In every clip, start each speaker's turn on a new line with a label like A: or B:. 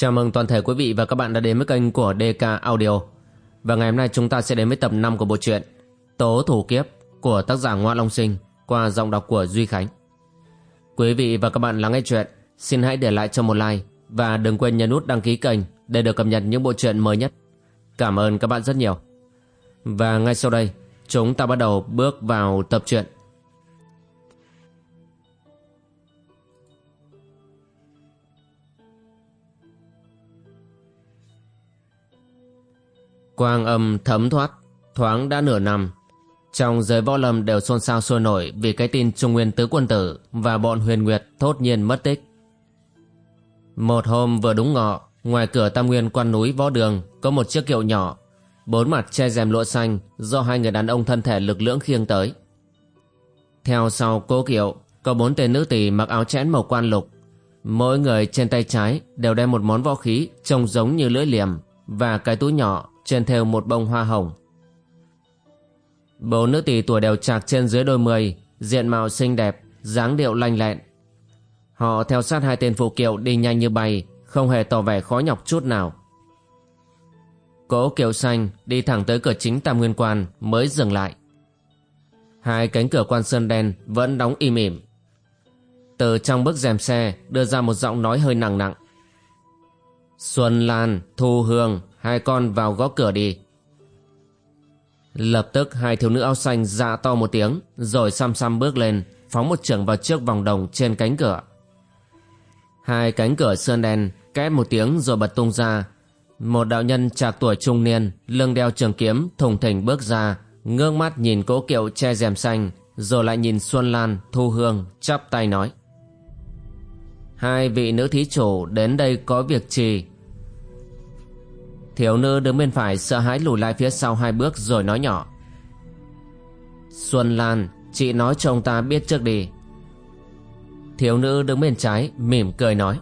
A: Chào mừng toàn thể quý vị và các bạn đã đến với kênh của DK Audio. Và ngày hôm nay chúng ta sẽ đến với tập 5 của bộ truyện Tố Thủ Kiếp của tác giả Ngoa Long Sinh qua giọng đọc của Duy Khánh. Quý vị và các bạn lắng nghe chuyện, xin hãy để lại cho một like và đừng quên nhấn nút đăng ký kênh để được cập nhật những bộ truyện mới nhất. Cảm ơn các bạn rất nhiều. Và ngay sau đây, chúng ta bắt đầu bước vào tập truyện. Quang âm thấm thoát, thoáng đã nửa năm. Trong giới võ lâm đều xôn xao sôi nổi vì cái tin Trung Nguyên Tứ Quân Tử và bọn huyền nguyệt thốt nhiên mất tích. Một hôm vừa đúng ngọ, ngoài cửa Tam Nguyên quan núi võ đường có một chiếc kiệu nhỏ, bốn mặt che rèm lụa xanh do hai người đàn ông thân thể lực lưỡng khiêng tới. Theo sau cố kiệu có bốn tên nữ tỳ mặc áo chẽn màu quan lục, mỗi người trên tay trái đều đem một món võ khí trông giống như lưỡi liềm và cái túi nhỏ trên thêu một bông hoa hồng. bốn nữ tỷ tuổi đều trạc trên dưới đôi mươi, diện mạo xinh đẹp, dáng điệu lanh lẹn. Họ theo sát hai tên phụ kiệu đi nhanh như bay, không hề tỏ vẻ khó nhọc chút nào. cố kiệu xanh đi thẳng tới cửa chính Tam Nguyên Quan mới dừng lại. Hai cánh cửa quan sơn đen vẫn đóng im ỉm. Từ trong bức rèm xe đưa ra một giọng nói hơi nặng nặng. Xuân Lan, Thu Hương, hai con vào gõ cửa đi. Lập tức hai thiếu nữ áo xanh dạ to một tiếng, rồi xăm xăm bước lên, phóng một trường vào trước vòng đồng trên cánh cửa. Hai cánh cửa sơn đen két một tiếng rồi bật tung ra. Một đạo nhân trạc tuổi trung niên, lưng đeo trường kiếm, thùng thình bước ra, ngước mắt nhìn cỗ kiệu che rèm xanh, rồi lại nhìn Xuân Lan, Thu Hương, chắp tay nói. Hai vị nữ thí chủ đến đây có việc trì Thiếu nữ đứng bên phải sợ hãi lùi lại phía sau hai bước rồi nói nhỏ. Xuân Lan, Chị nói cho ông ta biết trước đi. Thiếu nữ đứng bên trái, Mỉm cười nói.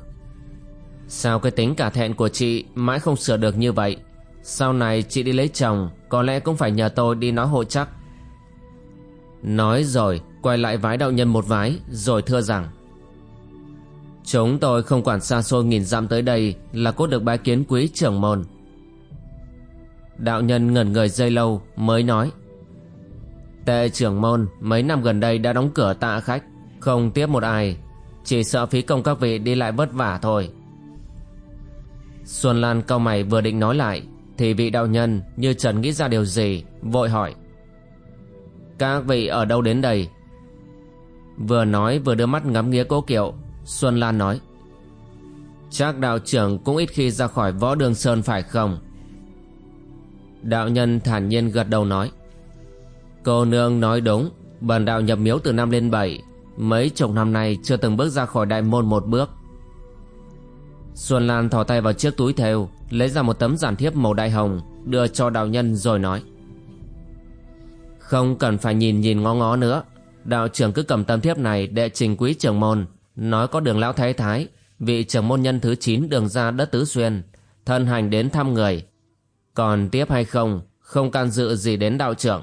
A: Sao cái tính cả thẹn của chị Mãi không sửa được như vậy? Sau này chị đi lấy chồng, Có lẽ cũng phải nhờ tôi đi nói hộ chắc. Nói rồi, Quay lại vái đạo nhân một vái, Rồi thưa rằng. Chúng tôi không quản xa xôi nghìn dặm tới đây Là cốt được bái kiến quý trưởng môn. Đạo nhân ngẩn người dây lâu mới nói, Tệ trưởng môn, mấy năm gần đây đã đóng cửa tạ khách. Không tiếp một ai, Chỉ sợ phí công các vị đi lại vất vả thôi. Xuân Lan cao mày vừa định nói lại, Thì vị đạo nhân như trần nghĩ ra điều gì, Vội hỏi, Các vị ở đâu đến đây? Vừa nói vừa đưa mắt ngắm nghía cố kiệu, Xuân Lan nói, Chắc đạo trưởng cũng ít khi ra khỏi võ đường sơn phải không? Đạo nhân thản nhiên gật đầu nói. Cô nương nói đúng, Bần đạo nhập miếu từ năm lên bảy, Mấy chục năm nay chưa từng bước ra khỏi đại môn một bước. Xuân Lan thò tay vào chiếc túi thêu, Lấy ra một tấm giản thiếp màu đại hồng, Đưa cho đạo nhân rồi nói. Không cần phải nhìn nhìn ngó ngó nữa, Đạo trưởng cứ cầm tấm thiếp này đệ trình quý trưởng môn, Nói có đường lão thái thái, Vị trưởng môn nhân thứ 9 đường ra đất tứ xuyên, Thân hành đến thăm người còn tiếp hay không Không can dự gì đến đạo trưởng.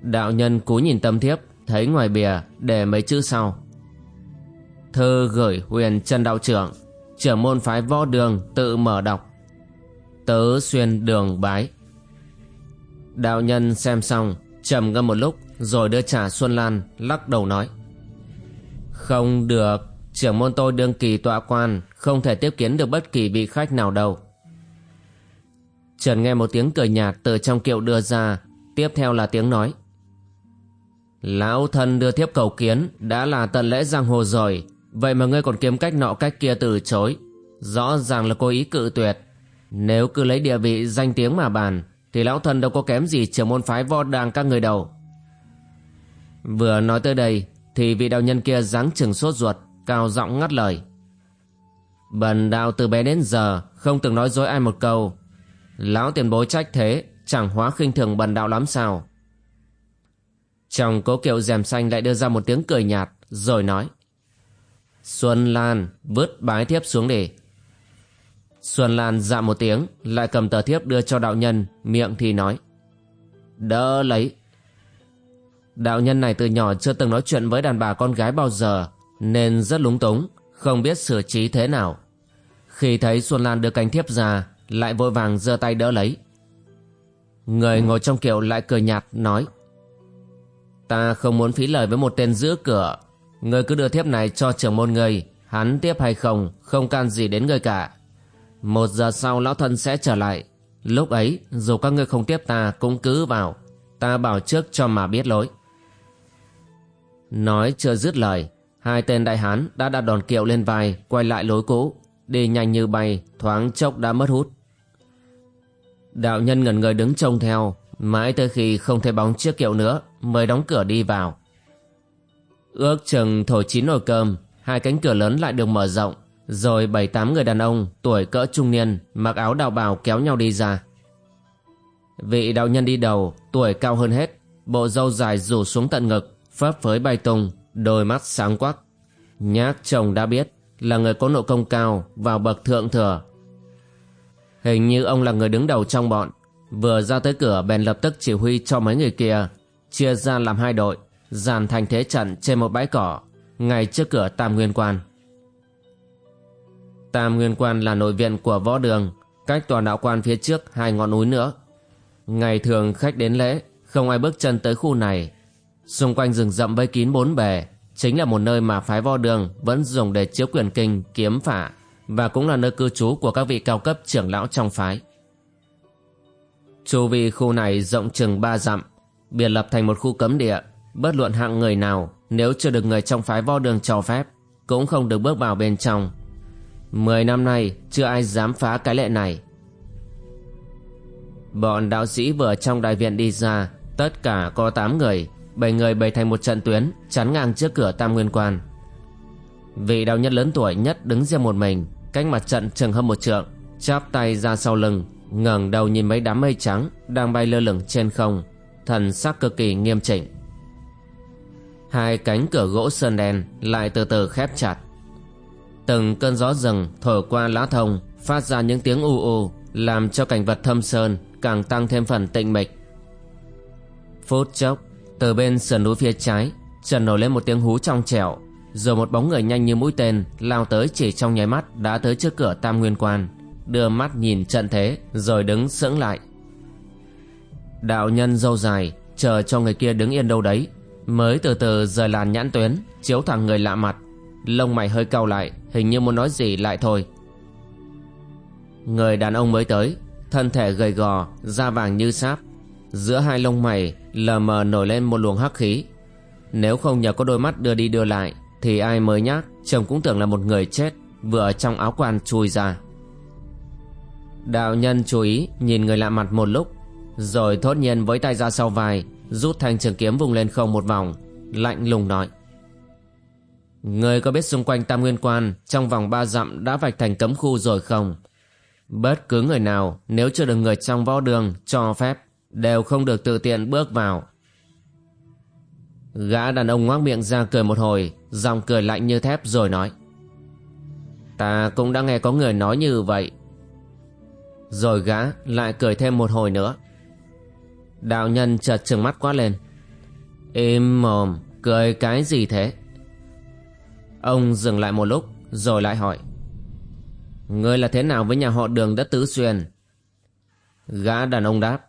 A: Đạo nhân cú nhìn tâm thiếp, Thấy ngoài bìa để mấy chữ sau. Thư gửi huyền chân đạo trưởng Trưởng môn phái võ đường tự mở đọc. Tớ xuyên đường bái. Đạo nhân xem xong, trầm ngâm một lúc, Rồi đưa trả Xuân Lan, Lắc đầu nói. Không được, Trưởng môn tôi đương kỳ tọa quan, Không thể tiếp kiến được bất kỳ vị khách nào đâu. Trần nghe một tiếng cười nhạt từ trong kiệu đưa ra, tiếp theo là tiếng nói. Lão thân đưa thiếp cầu kiến, đã là tận lễ giang hồ rồi, vậy mà ngươi còn kiếm cách nọ cách kia từ chối. Rõ ràng là cố ý cự tuyệt. Nếu cứ lấy địa vị danh tiếng mà bàn, thì lão thân đâu có kém gì trưởng môn phái võ đàng các người đầu. Vừa nói tới đây, thì vị đạo nhân kia dáng chừng sốt ruột, cao giọng ngắt lời. Bần đạo từ bé đến giờ không từng nói dối ai một câu Lão tiền bối trách thế Chẳng hóa khinh thường bần đạo lắm sao? Chồng cố kiệu rèm xanh lại đưa ra một tiếng cười nhạt Rồi nói Xuân Lan vứt bái thiếp xuống để Xuân Lan dạ một tiếng Lại cầm tờ thiếp đưa cho đạo nhân Miệng thì nói Đỡ lấy. Đạo nhân này từ nhỏ chưa từng nói chuyện với đàn bà con gái bao giờ Nên rất lúng túng không biết xử trí thế nào. Khi thấy Xuân Lan đưa cánh thiếp ra, lại vội vàng giơ tay đỡ lấy. Người ngồi trong kiệu lại cười nhạt, nói Ta không muốn phí lời với một tên giữ cửa. Người cứ đưa thiếp này cho trưởng môn người, hắn tiếp hay không, không can gì đến người cả. Một giờ sau lão thân sẽ trở lại. Lúc ấy, dù các ngươi không tiếp ta cũng cứ vào. Ta bảo trước cho mà biết lối. Nói chưa dứt lời, hai tên đại hán đã đặt đòn kiệu lên vai, quay lại lối cũ, đi nhanh như bay, thoáng chốc đã mất hút. Đạo nhân ngẩn người đứng trông theo, mãi tới khi không thấy bóng chiếc kiệu nữa, mới đóng cửa đi vào. Ước chừng thổi chín nồi cơm, hai cánh cửa lớn lại được mở rộng, rồi bảy tám người đàn ông tuổi cỡ trung niên mặc áo đạo bào kéo nhau đi ra. Vị đạo nhân đi đầu, tuổi cao hơn hết, bộ râu dài rủ xuống tận ngực, phấp phới bay tung, đôi mắt sáng quắc. Nhác chồng đã biết là người có nội công cao vào bậc thượng thừa. Hình như ông là người đứng đầu trong bọn, vừa ra tới cửa bèn lập tức chỉ huy cho mấy người kia, chia ra làm hai đội, dàn thành thế trận trên một bãi cỏ, ngay trước cửa Tam Nguyên Quan. Tam Nguyên Quan là nội viện của võ đường, cách tòa đạo quan phía trước hai ngọn núi nữa. Ngày thường khách đến lễ, không ai bước chân tới khu này. Xung quanh rừng rậm vây kín bốn bề, chính là một nơi mà phái vo đường vẫn dùng để chiếu quyền kinh, kiếm phả, và cũng là nơi cư trú của các vị cao cấp trưởng lão trong phái. Chu vi khu này rộng chừng ba dặm, biệt lập thành một khu cấm địa, bất luận hạng người nào nếu chưa được người trong phái vo đường cho phép, cũng không được bước vào bên trong. Mười năm nay chưa ai dám phá cái lệ này. Bọn đạo sĩ vừa trong đại viện đi ra, tất cả có tám người, bảy người bày thành một trận tuyến, chắn ngang trước cửa Tam Nguyên Quan. Vị đạo nhân lớn tuổi nhất đứng riêng một mình, cách mặt trận chừng hơn một trượng, chắp tay ra sau lưng, ngẩng đầu nhìn mấy đám mây trắng đang bay lơ lửng trên không, thần sắc cực kỳ nghiêm chỉnh. Hai cánh cửa gỗ sơn đen lại từ từ khép chặt. Từng cơn gió rừng thổi qua lá thông phát ra những tiếng u u làm cho cảnh vật thâm sơn càng tăng thêm phần tịnh mịch. Phút chốc, từ bên sườn núi phía trái, trần nổi lên một tiếng hú trong trẻo, rồi một bóng người nhanh như mũi tên lao tới chỉ trong nháy mắt đã tới trước cửa Tam Nguyên Quan, đưa mắt nhìn trận thế rồi đứng sững lại. Đạo nhân dâu dài chờ cho người kia đứng yên đâu đấy, mới từ từ rời làn nhãn tuyến, chiếu thẳng người lạ mặt, lông mày hơi cau lại, hình như muốn nói gì lại thôi. Người đàn ông mới tới, thân thể gầy gò, da vàng như sáp, giữa hai lông mày lờ mờ nổi lên một luồng hắc khí. Nếu không nhờ có đôi mắt đưa đi đưa lại, thì ai mới nhát, chồng cũng tưởng là một người chết, vừa ở trong áo quan chui ra. Đạo nhân chú ý nhìn người lạ mặt một lúc, rồi thốt nhiên với tay ra sau vai, rút thanh trường kiếm vùng lên không một vòng, lạnh lùng nói. Người có biết xung quanh Tam Nguyên Quan trong vòng ba dặm đã vạch thành cấm khu rồi không? Bất cứ người nào nếu chưa được người trong võ đường cho phép đều không được tự tiện bước vào. Gã đàn ông ngoác miệng ra cười một hồi, giọng cười lạnh như thép rồi nói. Ta cũng đã nghe có người nói như vậy. Rồi gã lại cười thêm một hồi nữa. Đạo nhân chợt trừng mắt quát lên. Im mồm, cười cái gì thế? Ông dừng lại một lúc, rồi lại hỏi. Ngươi là thế nào với nhà họ đường đất tứ xuyên? Gã đàn ông đáp.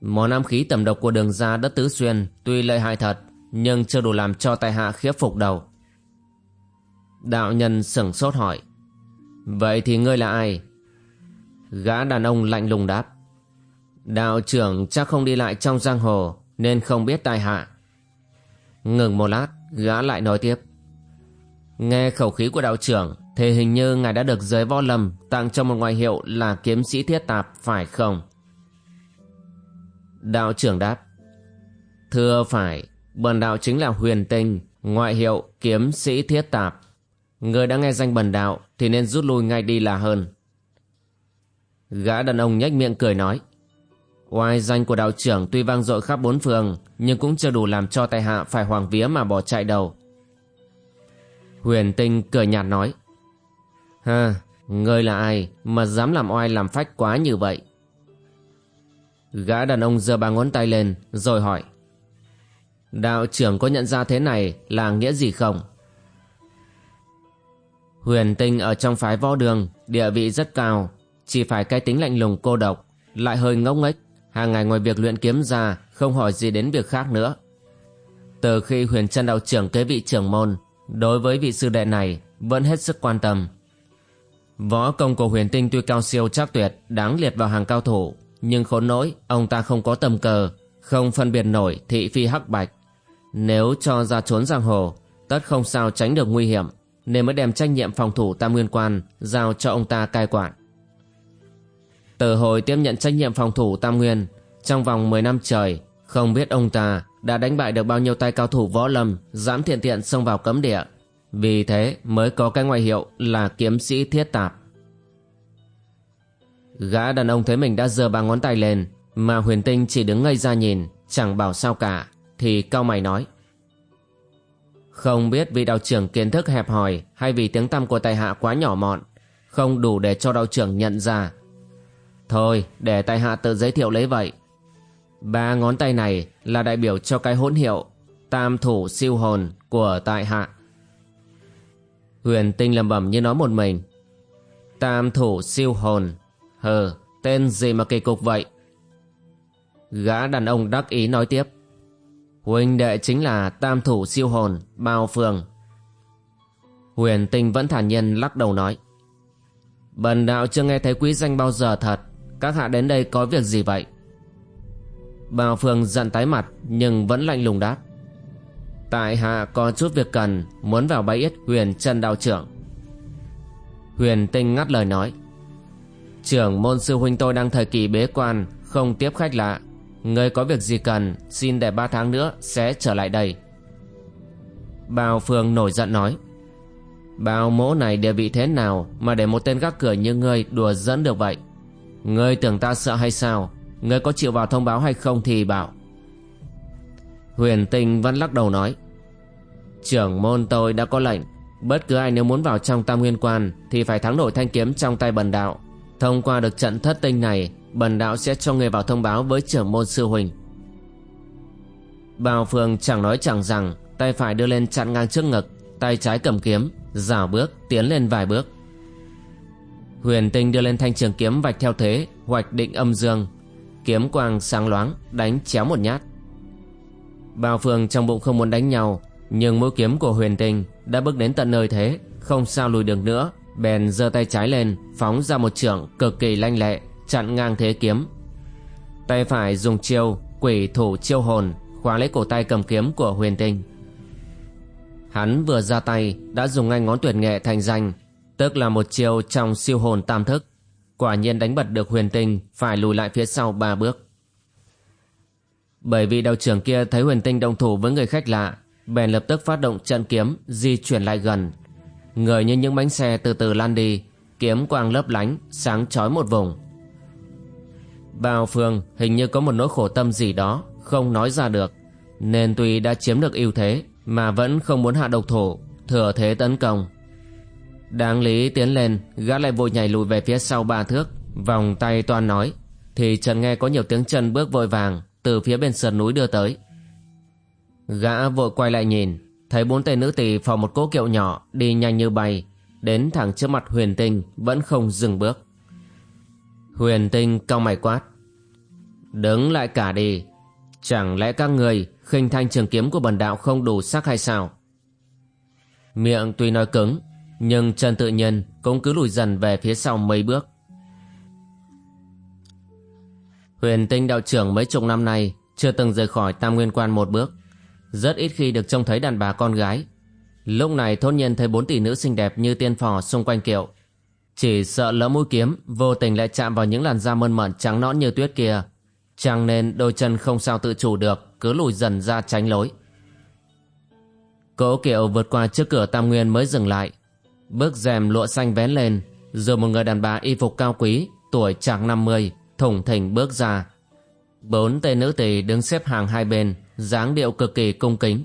A: Món ám khí tầm độc của đường ra đất tứ xuyên tuy lợi hại thật, nhưng chưa đủ làm cho tài hạ khiếp phục đầu. Đạo nhân sửng sốt hỏi. Vậy thì ngươi là ai? Gã đàn ông lạnh lùng đáp. Đạo trưởng chắc không đi lại trong giang hồ nên không biết tài hạ. Ngừng một lát, gã lại nói tiếp. Nghe khẩu khí của đạo trưởng thì hình như ngài đã được giới võ lâm tặng cho một ngoại hiệu là kiếm sĩ thiết tạp phải không? Đạo trưởng đáp. Thưa phải, bần đạo chính là huyền tinh, ngoại hiệu kiếm sĩ thiết tạp. Người đã nghe danh bần đạo thì nên rút lui ngay đi là hơn. Gã đàn ông nhếch miệng cười nói. Oai danh của đạo trưởng tuy vang dội khắp bốn phương nhưng cũng chưa đủ làm cho tại hạ phải hoàng vía mà bỏ chạy đầu. Huyền tinh cười nhạt nói. Ha, ngươi là ai mà dám làm oai làm phách quá như vậy? Gã đàn ông giơ ba ngón tay lên, rồi hỏi. Đạo trưởng có nhận ra thế này là nghĩa gì không? Huyền tinh ở trong phái võ đường, Địa vị rất cao Chỉ phải cái tính lạnh lùng cô độc, Lại hơi ngốc nghếch Hàng ngày ngoài việc luyện kiếm ra, Không hỏi gì đến việc khác nữa Từ khi huyền chân đạo trưởng kế vị trưởng môn, Đối với vị sư đệ này Vẫn hết sức quan tâm Võ công của huyền tinh tuy cao siêu chắc tuyệt, Đáng liệt vào hàng cao thủ nhưng khốn nỗi, ông ta không có tầm cờ, Không phân biệt nổi thị phi hắc bạch. Nếu cho ra trốn giang hồ, Tất không sao tránh được nguy hiểm, Nên mới đem trách nhiệm phòng thủ tam nguyên quan Giao cho ông ta cai quản. Từ hồi tiếp nhận trách nhiệm phòng thủ tam nguyên, Trong vòng 10 năm trời, Không biết ông ta đã đánh bại được bao nhiêu tay cao thủ võ lâm, Dám thiện thiện xông vào cấm địa. Vì thế mới có cái ngoại hiệu là kiếm sĩ thiết tạp. Gã đàn ông thấy mình đã giơ ba ngón tay lên, Mà huyền tinh chỉ đứng ngây ra nhìn, Chẳng bảo sao cả, Thì cao mày nói. Không biết vì đạo trưởng kiến thức hẹp hòi Hay vì tiếng tăm của tài hạ quá nhỏ mọn, Không đủ để cho đạo trưởng nhận ra. Thôi, để tài hạ tự giới thiệu lấy vậy. Ba ngón tay này là đại biểu cho cái hỗn hiệu Tam thủ siêu hồn của tại hạ. Huyền tinh lầm bẩm như nói một mình. Tam thủ siêu hồn Hờ, tên gì mà kỳ cục vậy? Gã đàn ông đắc ý nói tiếp. Huynh đệ chính là tam thủ siêu hồn, bao phương. Huyền tinh vẫn thản nhiên lắc đầu nói. Bần đạo chưa nghe thấy quý danh bao giờ thật, các hạ đến đây có việc gì vậy? Bao phương giận tái mặt nhưng vẫn lạnh lùng đáp. Tại hạ có chút việc cần, muốn vào bãi yết huyền chân đạo trưởng. Huyền tinh ngắt lời nói. Trưởng môn sư huynh tôi đang thời kỳ bế quan, Không tiếp khách lạ. Người có việc gì cần, Xin để ba tháng nữa, sẽ trở lại đây. Bao Phương nổi giận nói, Bao mỗ này địa vị thế nào Mà để một tên gác cửa như ngươi Đùa dẫn được vậy? Ngươi tưởng ta sợ hay sao? Ngươi có chịu vào thông báo hay không thì bảo. Huyền tinh vẫn lắc đầu nói, Trưởng môn tôi đã có lệnh, Bất cứ ai nếu muốn vào trong tam nguyên quan Thì phải thắng nổi thanh kiếm trong tay bần đạo. Thông qua được trận thất tinh này, Bần đạo sẽ cho người vào thông báo với trưởng môn sư huynh. Bào phương chẳng nói chẳng rằng, Tay phải đưa lên chặn ngang trước ngực, Tay trái cầm kiếm Rảo bước, tiến lên vài bước. Huyền tinh đưa lên thanh trường kiếm vạch theo thế, Hoạch định âm dương. Kiếm quang sáng loáng, Đánh chéo một nhát. Bào phương trong bụng không muốn đánh nhau, Nhưng mũi kiếm của huyền tinh Đã bước đến tận nơi thế, Không sao lùi được nữa bèn giơ tay trái lên, phóng ra một trưởng cực kỳ lanh lẹ, chặn ngang thế kiếm. Tay phải dùng chiêu quỷ thủ chiêu hồn khóa lấy cổ tay cầm kiếm của huyền tinh. Hắn vừa ra tay, đã dùng ngay ngón tuyệt nghệ thành danh, tức là một chiêu trong siêu hồn tam thức. Quả nhiên đánh bật được huyền tinh, phải lùi lại phía sau ba bước. Bởi vì đầu trưởng kia thấy huyền tinh động thủ với người khách lạ, bèn lập tức phát động trận kiếm, di chuyển lại gần. Người như những bánh xe từ từ lan đi, Kiếm quang lấp lánh, Sáng chói một vùng. Bao phương hình như có một nỗi khổ tâm gì đó Không nói ra được, Nên tuy đã chiếm được ưu thế Mà vẫn không muốn hạ độc thủ, Thừa thế tấn công. Đáng lý tiến lên, Gã lại vội nhảy lùi về phía sau ba thước, Vòng tay toan nói, Thì Trần nghe có nhiều tiếng chân bước vội vàng Từ phía bên sườn núi đưa tới. Gã vội quay lại nhìn thấy bốn tên nữ tỳ phò một cỗ kiệu nhỏ, đi nhanh như bay, đến thẳng trước mặt huyền tinh, vẫn không dừng bước. Huyền tinh cau mày quát, đứng lại cả đi. Chẳng lẽ các người khinh thanh trường kiếm của bần đạo không đủ sắc hay sao? Miệng tuy nói cứng, nhưng chân tự nhiên cũng cứ lùi dần về phía sau mấy bước. Huyền tinh đạo trưởng mấy chục năm nay chưa từng rời khỏi tam nguyên quan một bước rất ít khi được trông thấy đàn bà con gái. Lúc này thốt nhiên thấy bốn tỷ nữ xinh đẹp như tiên phò xung quanh kiệu. Chỉ sợ lỡ mũi kiếm, Vô tình lại chạm vào những làn da mơn mởn trắng nõn như tuyết kia. Chẳng nên đôi chân không sao tự chủ được, Cứ lùi dần ra tránh lối. Cỗ kiệu vượt qua trước cửa Tam Nguyên mới dừng lại. Bước rèm lụa xanh vén lên, Rồi một người đàn bà y phục cao quý, Tuổi chạc 50 Thủng thỉnh bước ra. Bốn tên nữ tỳ đứng xếp hàng hai bên dáng điệu cực kỳ cung kính.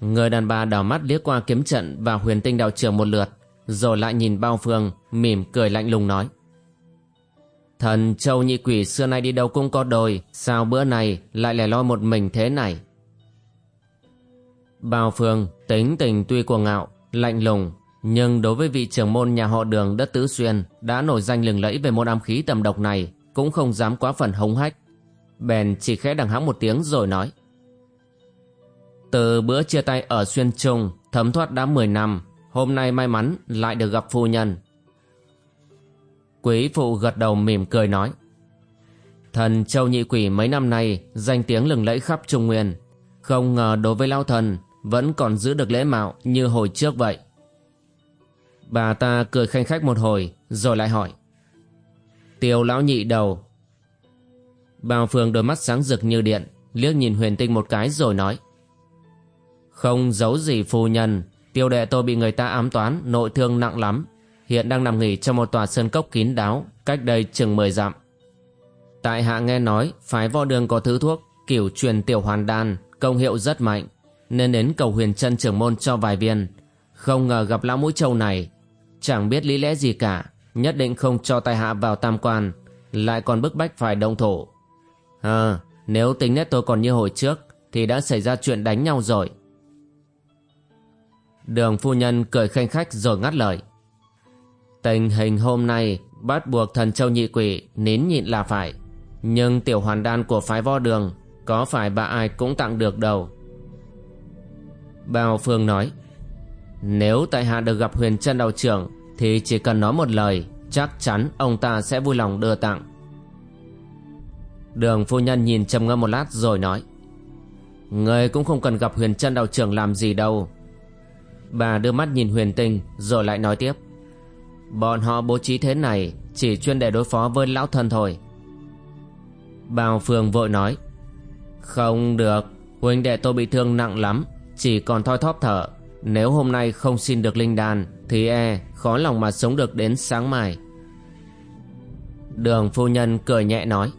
A: Người đàn bà đảo mắt liếc qua kiếm trận và huyền tinh đạo trưởng một lượt rồi lại nhìn bao phương mỉm cười lạnh lùng nói. Thần châu nhị quỷ xưa nay đi đâu cũng có đồi, sao bữa này lại lẻ loi một mình thế này? Bao phương tính tình tuy cuồng ngạo lạnh lùng Nhưng đối với vị trưởng môn nhà họ đường đất Tứ Xuyên đã nổi danh lừng lẫy về môn ám khí tầm độc này cũng không dám quá phần hống hách. Bèn chỉ khẽ đằng hắng một tiếng rồi nói. Từ bữa chia tay ở Xuyên Trung thấm thoát đã 10 năm, hôm nay may mắn lại được gặp phu nhân. Quý phụ gật đầu mỉm cười nói. Thần Châu Nhị Quỷ mấy năm nay danh tiếng lừng lẫy khắp Trung Nguyên. Không ngờ đối với Lão Thần vẫn còn giữ được lễ mạo như hồi trước vậy. Bà ta cười khanh khách một hồi rồi lại hỏi. Tiêu lão nhị đầu. Bao phương đôi mắt sáng rực như điện, liếc nhìn huyền tinh một cái rồi nói. Không giấu gì phu nhân, tiêu đệ tôi bị người ta ám toán, nội thương nặng lắm hiện đang nằm nghỉ trong một tòa sơn cốc kín đáo, cách đây chừng 10 dặm. Tại hạ nghe nói, phái võ đường có thứ thuốc, kiểu truyền tiểu hoàn đan, công hiệu rất mạnh, nên đến cầu huyền chân trưởng môn cho vài viên không ngờ gặp lão mũi trâu này, chẳng biết lý lẽ gì cả, nhất định không cho tài hạ vào tam quan, lại còn bức bách phải động thổ ờ nếu tính nét tôi còn như hồi trước, thì đã xảy ra chuyện đánh nhau rồi. Đường phu nhân cười khanh khách rồi ngắt lời. Tình hình hôm nay bắt buộc thần châu nhị quỷ nín nhịn là phải. Nhưng tiểu hoàn đan của phái võ đường có phải bà ai cũng tặng được đâu. Bao phương nói, nếu tại hạ được gặp huyền chân đạo trưởng thì chỉ cần nói một lời, chắc chắn ông ta sẽ vui lòng đưa tặng đường phu nhân nhìn trầm ngâm một lát rồi nói, người cũng không cần gặp huyền chân đạo trưởng làm gì đâu. Bà đưa mắt nhìn huyền tinh rồi lại nói tiếp, bọn họ bố trí thế này chỉ chuyên để đối phó với lão thân thôi. Bào phương vội nói, không được, huynh đệ tôi bị thương nặng lắm, chỉ còn thoi thóp thở. Nếu hôm nay không xin được linh đan thì e khó lòng mà sống được đến sáng mai. Đường phu nhân cười nhẹ nói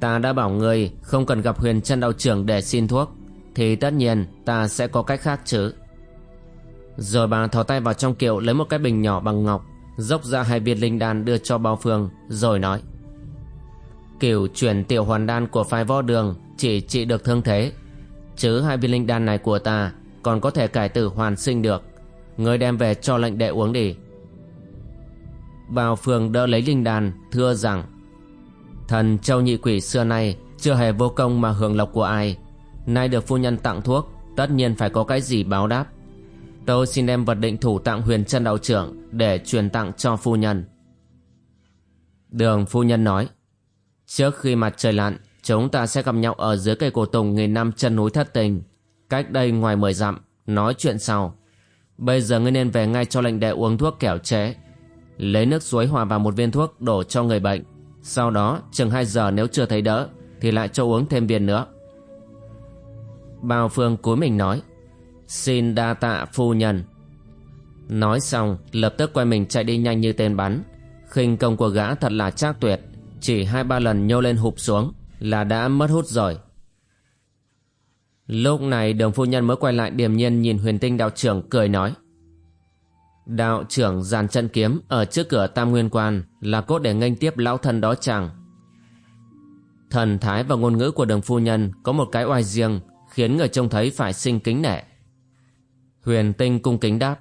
A: ta đã bảo ngươi không cần gặp huyền chân đạo trưởng để xin thuốc, thì tất nhiên ta sẽ có cách khác chứ. Rồi bà thò tay vào trong kiệu lấy một cái bình nhỏ bằng ngọc, dốc ra hai viên linh đan đưa cho bao phương, rồi nói. Cửu chuyển tiểu hoàn đan của phái võ đường chỉ trị được thương thế, chứ hai viên linh đan này của ta còn có thể cải tử hoàn sinh được. Người đem về cho lệnh đệ uống đi. Bao phương đỡ lấy linh đan, thưa rằng thần châu nhị quỷ xưa nay chưa hề vô công mà hưởng lộc của ai. Nay được phu nhân tặng thuốc, tất nhiên phải có cái gì báo đáp. Tôi xin đem vật định thủ tặng huyền chân đạo trưởng để truyền tặng cho phu nhân. Đường phu nhân nói, trước khi mặt trời lặn, chúng ta sẽ gặp nhau ở dưới cây cổ tùng nghìn năm chân núi thất tình, cách đây ngoài mười dặm, nói chuyện sau. Bây giờ ngươi nên về ngay cho lệnh đệ uống thuốc kẻo chế, lấy nước suối hòa vào một viên thuốc đổ cho người bệnh sau đó, chừng hai giờ nếu chưa thấy đỡ, thì lại cho uống thêm viên nữa. Bao phương cúi mình nói, xin đa tạ phu nhân. Nói xong, lập tức quay mình chạy đi nhanh như tên bắn. Khinh công của gã thật là trác tuyệt, chỉ hai ba lần nhô lên hụp xuống là đã mất hút rồi. Lúc này đường phu nhân mới quay lại điềm nhiên nhìn huyền tinh đạo trưởng cười nói đạo trưởng giàn chân kiếm ở trước cửa tam nguyên quan là cốt để nghênh tiếp lão thần đó chẳng thần thái và ngôn ngữ của đường phu nhân có một cái oai riêng, khiến người trông thấy phải sinh kính nể. Huyền tinh cung kính đáp,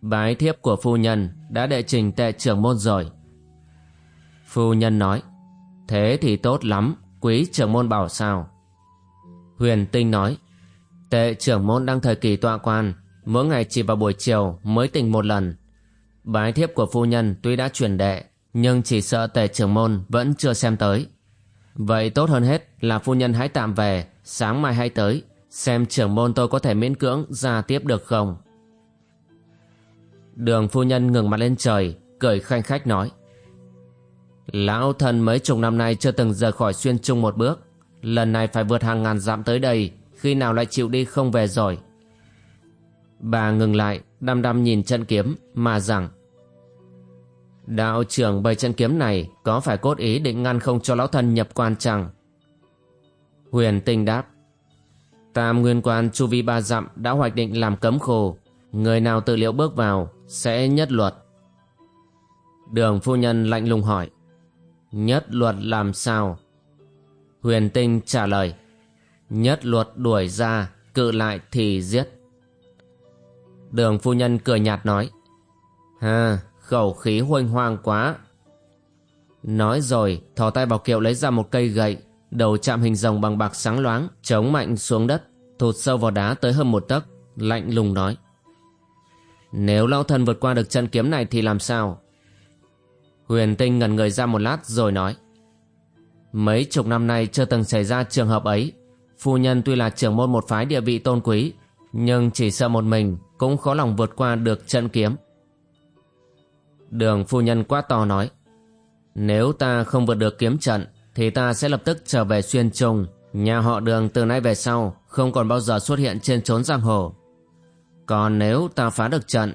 A: bái thiếp của phu nhân đã đệ trình tệ trưởng môn rồi. Phu nhân nói, thế thì tốt lắm, quý trưởng môn bảo sao? Huyền tinh nói, tệ trưởng môn đang thời kỳ tọa quan mỗi ngày chỉ vào buổi chiều mới tỉnh một lần. Bái thiếp của phu nhân tuy đã truyền đệ, nhưng chỉ sợ tề trưởng môn vẫn chưa xem tới. Vậy tốt hơn hết là phu nhân hãy tạm về, sáng mai hãy tới, xem trưởng môn tôi có thể miễn cưỡng ra tiếp được không. Đường phu nhân ngừng mặt lên trời, cười khanh khách nói. Lão thần mấy chục năm nay chưa từng rời khỏi xuyên trung một bước, lần này phải vượt hàng ngàn dặm tới đây, khi nào lại chịu đi không về rồi bà ngừng lại, đăm đăm nhìn chân kiếm, mà rằng, đạo trưởng bày chân kiếm này có phải cốt ý định ngăn không cho lão thần nhập quan chăng? Huyền tinh đáp, tam nguyên quan chu vi ba dặm đã hoạch định làm cấm khổ người nào tự liệu bước vào sẽ nhất luật. Đường phu nhân lạnh lùng hỏi, nhất luật làm sao? Huyền tinh trả lời, nhất luật đuổi ra, cự lại thì giết. Đường phu nhân cười nhạt nói. Ha, khẩu khí huênh hoang quá. Nói rồi, thò tay vào kiệu lấy ra một cây gậy, đầu chạm hình rồng bằng bạc sáng loáng, chống mạnh xuống đất, thụt sâu vào đá tới hơn một tấc, lạnh lùng nói. Nếu lão thân vượt qua được chân kiếm này thì làm sao? Huyền Tinh ngần người ra một lát rồi nói. Mấy chục năm nay chưa từng xảy ra trường hợp ấy. Phu nhân tuy là trưởng môn một phái địa vị tôn quý, nhưng chỉ sợ một mình cũng khó lòng vượt qua được trận kiếm. Đường phu nhân quá to nói. Nếu ta không vượt được kiếm trận, thì ta sẽ lập tức trở về xuyên trùng. Nhà họ đường từ nay về sau không còn bao giờ xuất hiện trên trốn giang hồ. Còn nếu ta phá được trận...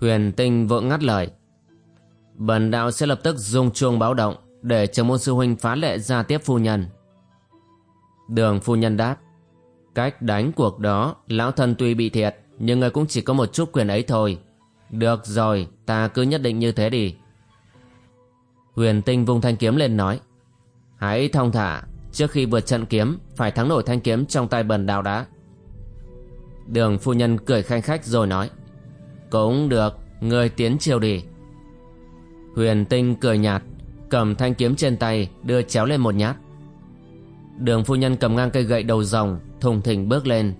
A: Huyền tinh vội ngắt lời. Bần đạo sẽ lập tức dùng chuông báo động để chờ môn sư huynh phá lệ ra tiếp phu nhân. Đường phu nhân đáp. Cách đánh cuộc đó, lão thần tuy bị thiệt, nhưng người cũng chỉ có một chút quyền ấy thôi. Được rồi, ta cứ nhất định như thế đi. Huyền tinh vung thanh kiếm lên nói. Hãy thong thả, trước khi vượt trận kiếm, phải thắng nổi thanh kiếm trong tay bần đào đã. Đường phu nhân cười khanh khách rồi nói. Cũng được, người tiến chiều đi. Huyền tinh cười nhạt, cầm thanh kiếm trên tay, đưa chéo lên một nhát. Đường phu nhân cầm ngang cây gậy đầu rồng, thùng thỉnh bước lên.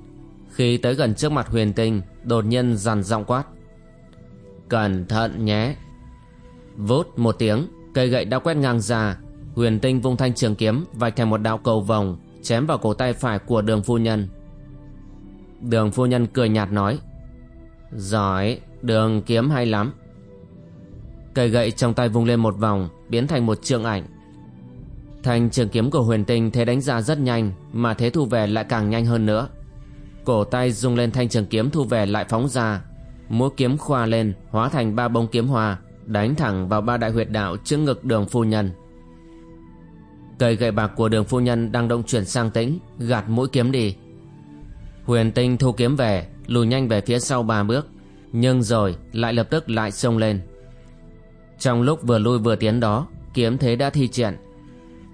A: Khi tới gần trước mặt huyền tinh, đột nhiên dằn giọng quát. Cẩn thận nhé. Vút một tiếng, cây gậy đã quét ngang ra. Huyền tinh vung thanh trường kiếm vạch thành một đạo cầu vòng, chém vào cổ tay phải của đường phu nhân. Đường phu nhân cười nhạt nói. Giỏi, đường kiếm hay lắm. Cây gậy trong tay vung lên một vòng, biến thành một trượng ảnh. Thanh trường kiếm của huyền tinh thế đánh ra rất nhanh, mà thế thu về lại càng nhanh hơn nữa. Cổ tay rung lên thanh trường kiếm thu về lại phóng ra, mũi kiếm khoa lên hóa thành ba bông kiếm hoa đánh thẳng vào ba đại huyệt đạo trước ngực đường phu nhân. Cây gậy bạc của đường phu nhân đang động chuyển sang tĩnh gạt mũi kiếm đi. Huyền tinh thu kiếm về lùi nhanh về phía sau ba bước nhưng rồi lại lập tức lại xông lên. Trong lúc vừa lui vừa tiến đó kiếm thế đã thi triển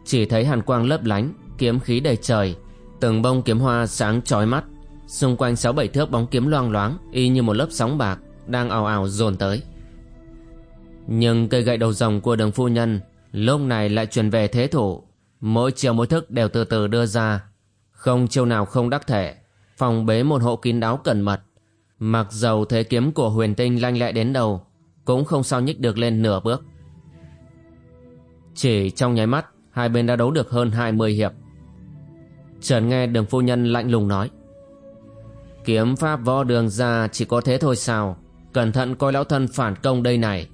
A: chỉ thấy hàn quang lấp lánh, kiếm khí đầy trời, từng bông kiếm hoa sáng chói mắt. Xung quanh sáu bảy thước bóng kiếm loang loáng, Y như một lớp sóng bạc, Đang ào ào dồn tới. Nhưng cây gậy đầu rồng của đường phu nhân Lúc này lại truyền về thế thủ. Mỗi chiều mỗi thức đều từ từ đưa ra. Không chiêu nào không đắc thể, Phòng bế một hộ kín đáo cẩn mật. Mặc dầu thế kiếm của huyền tinh lanh lẹ đến đầu Cũng không sao nhích được lên nửa bước. Chỉ trong nháy mắt Hai bên đã đấu được hơn 20 hiệp. Trần nghe đường phu nhân lạnh lùng nói, Kiếm pháp võ đường ra chỉ có thế thôi sao? Cẩn thận coi lão thân phản công đây này.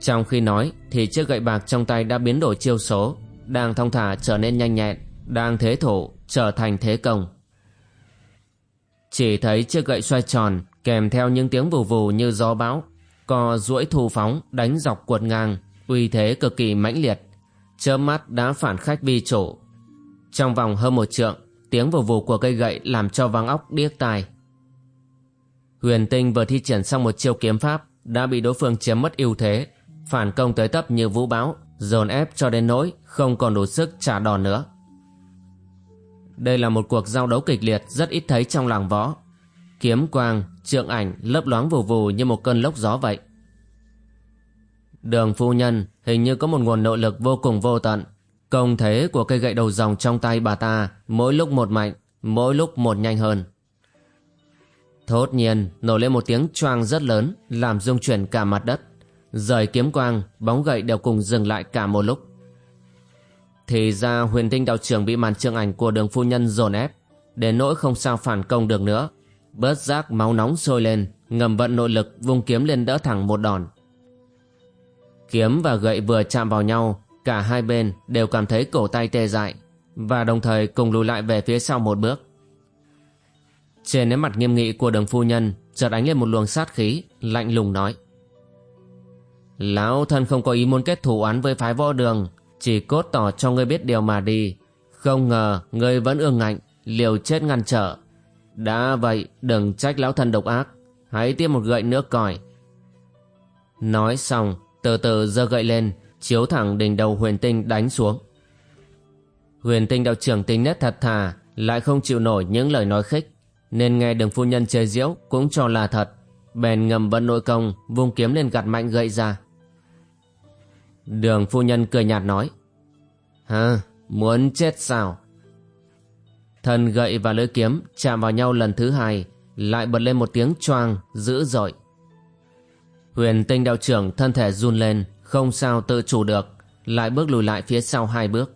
A: Trong khi nói Thì chiếc gậy bạc trong tay đã biến đổi chiêu số, Đang thong thả trở nên nhanh nhẹn, Đang thế thủ trở thành thế công. Chỉ thấy chiếc gậy xoay tròn, Kèm theo những tiếng vù vù như gió bão, Co duỗi thù phóng, đánh dọc cuột ngang, Uy thế cực kỳ mãnh liệt. Chớp mắt đã phản khách vi chủ Trong vòng hơn một trượng Tiếng vù vù của cây gậy làm cho vang óc điếc tai. Huyền Tinh vừa thi triển xong một chiêu kiếm pháp đã bị đối phương chiếm mất ưu thế, phản công tới tấp như vũ bão, dồn ép cho đến nỗi không còn đủ sức trả đòn nữa. Đây là một cuộc giao đấu kịch liệt rất ít thấy trong làng võ. Kiếm quang, trượng ảnh lấp loáng vù vù như một cơn lốc gió vậy. Đường phu nhân hình như có một nguồn nội lực vô cùng vô tận Công thế của cây gậy đầu dòng trong tay bà ta mỗi lúc một mạnh, mỗi lúc một nhanh hơn. Thốt nhiên nổi lên một tiếng choang rất lớn làm rung chuyển cả mặt đất. Rời kiếm quang, bóng gậy đều cùng dừng lại cả một lúc. Thì ra huyền tinh đạo trưởng bị màn trương ảnh của đường phu nhân dồn ép, đến nỗi không sao phản công được nữa. Bớt giác máu nóng sôi lên, ngầm vận nội lực vung kiếm lên đỡ thẳng một đòn. Kiếm và gậy vừa chạm vào nhau Cả hai bên đều cảm thấy cổ tay tê dại và đồng thời cùng lùi lại về phía sau một bước. Trên nét mặt nghiêm nghị của đường phu nhân chợt ánh lên một luồng sát khí, lạnh lùng nói. Lão thân không có ý muốn kết thủ án với phái võ đường, chỉ cốt tỏ cho ngươi biết điều mà đi. Không ngờ ngươi vẫn ương ngạnh, liều chết ngăn trở. Đã vậy, đừng trách lão thân độc ác, hãy tiếp một gậy nữa coi. Nói xong, từ từ giơ gậy lên, chiếu thẳng đỉnh đầu huyền tinh đánh xuống. Huyền tinh đạo trưởng tính nét thật thà, lại không chịu nổi những lời nói khích, nên nghe đường phu nhân chế giễu cũng cho là thật. Bèn ngầm vận nội công vung kiếm lên gạt mạnh gậy ra. Đường phu nhân cười nhạt nói hả muốn chết sao? Thân gậy và lưỡi kiếm chạm vào nhau lần thứ hai lại bật lên một tiếng choang dữ dội huyền tinh đạo trưởng thân thể run lên, không sao tự chủ được, lại bước lùi lại phía sau hai bước.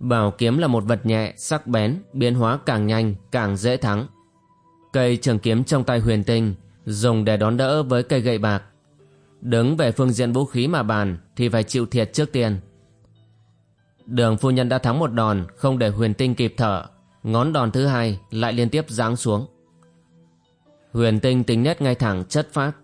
A: Bảo kiếm là một vật nhẹ, sắc bén, biến hóa càng nhanh, càng dễ thắng. Cây trường kiếm trong tay huyền tinh dùng để đón đỡ với cây gậy bạc. Đứng về phương diện vũ khí mà bàn thì phải chịu thiệt trước tiên. Đường phu nhân đã thắng một đòn, không để huyền tinh kịp thở. Ngón đòn thứ hai lại liên tiếp giáng xuống. Huyền tinh tính nét ngay thẳng, chất phác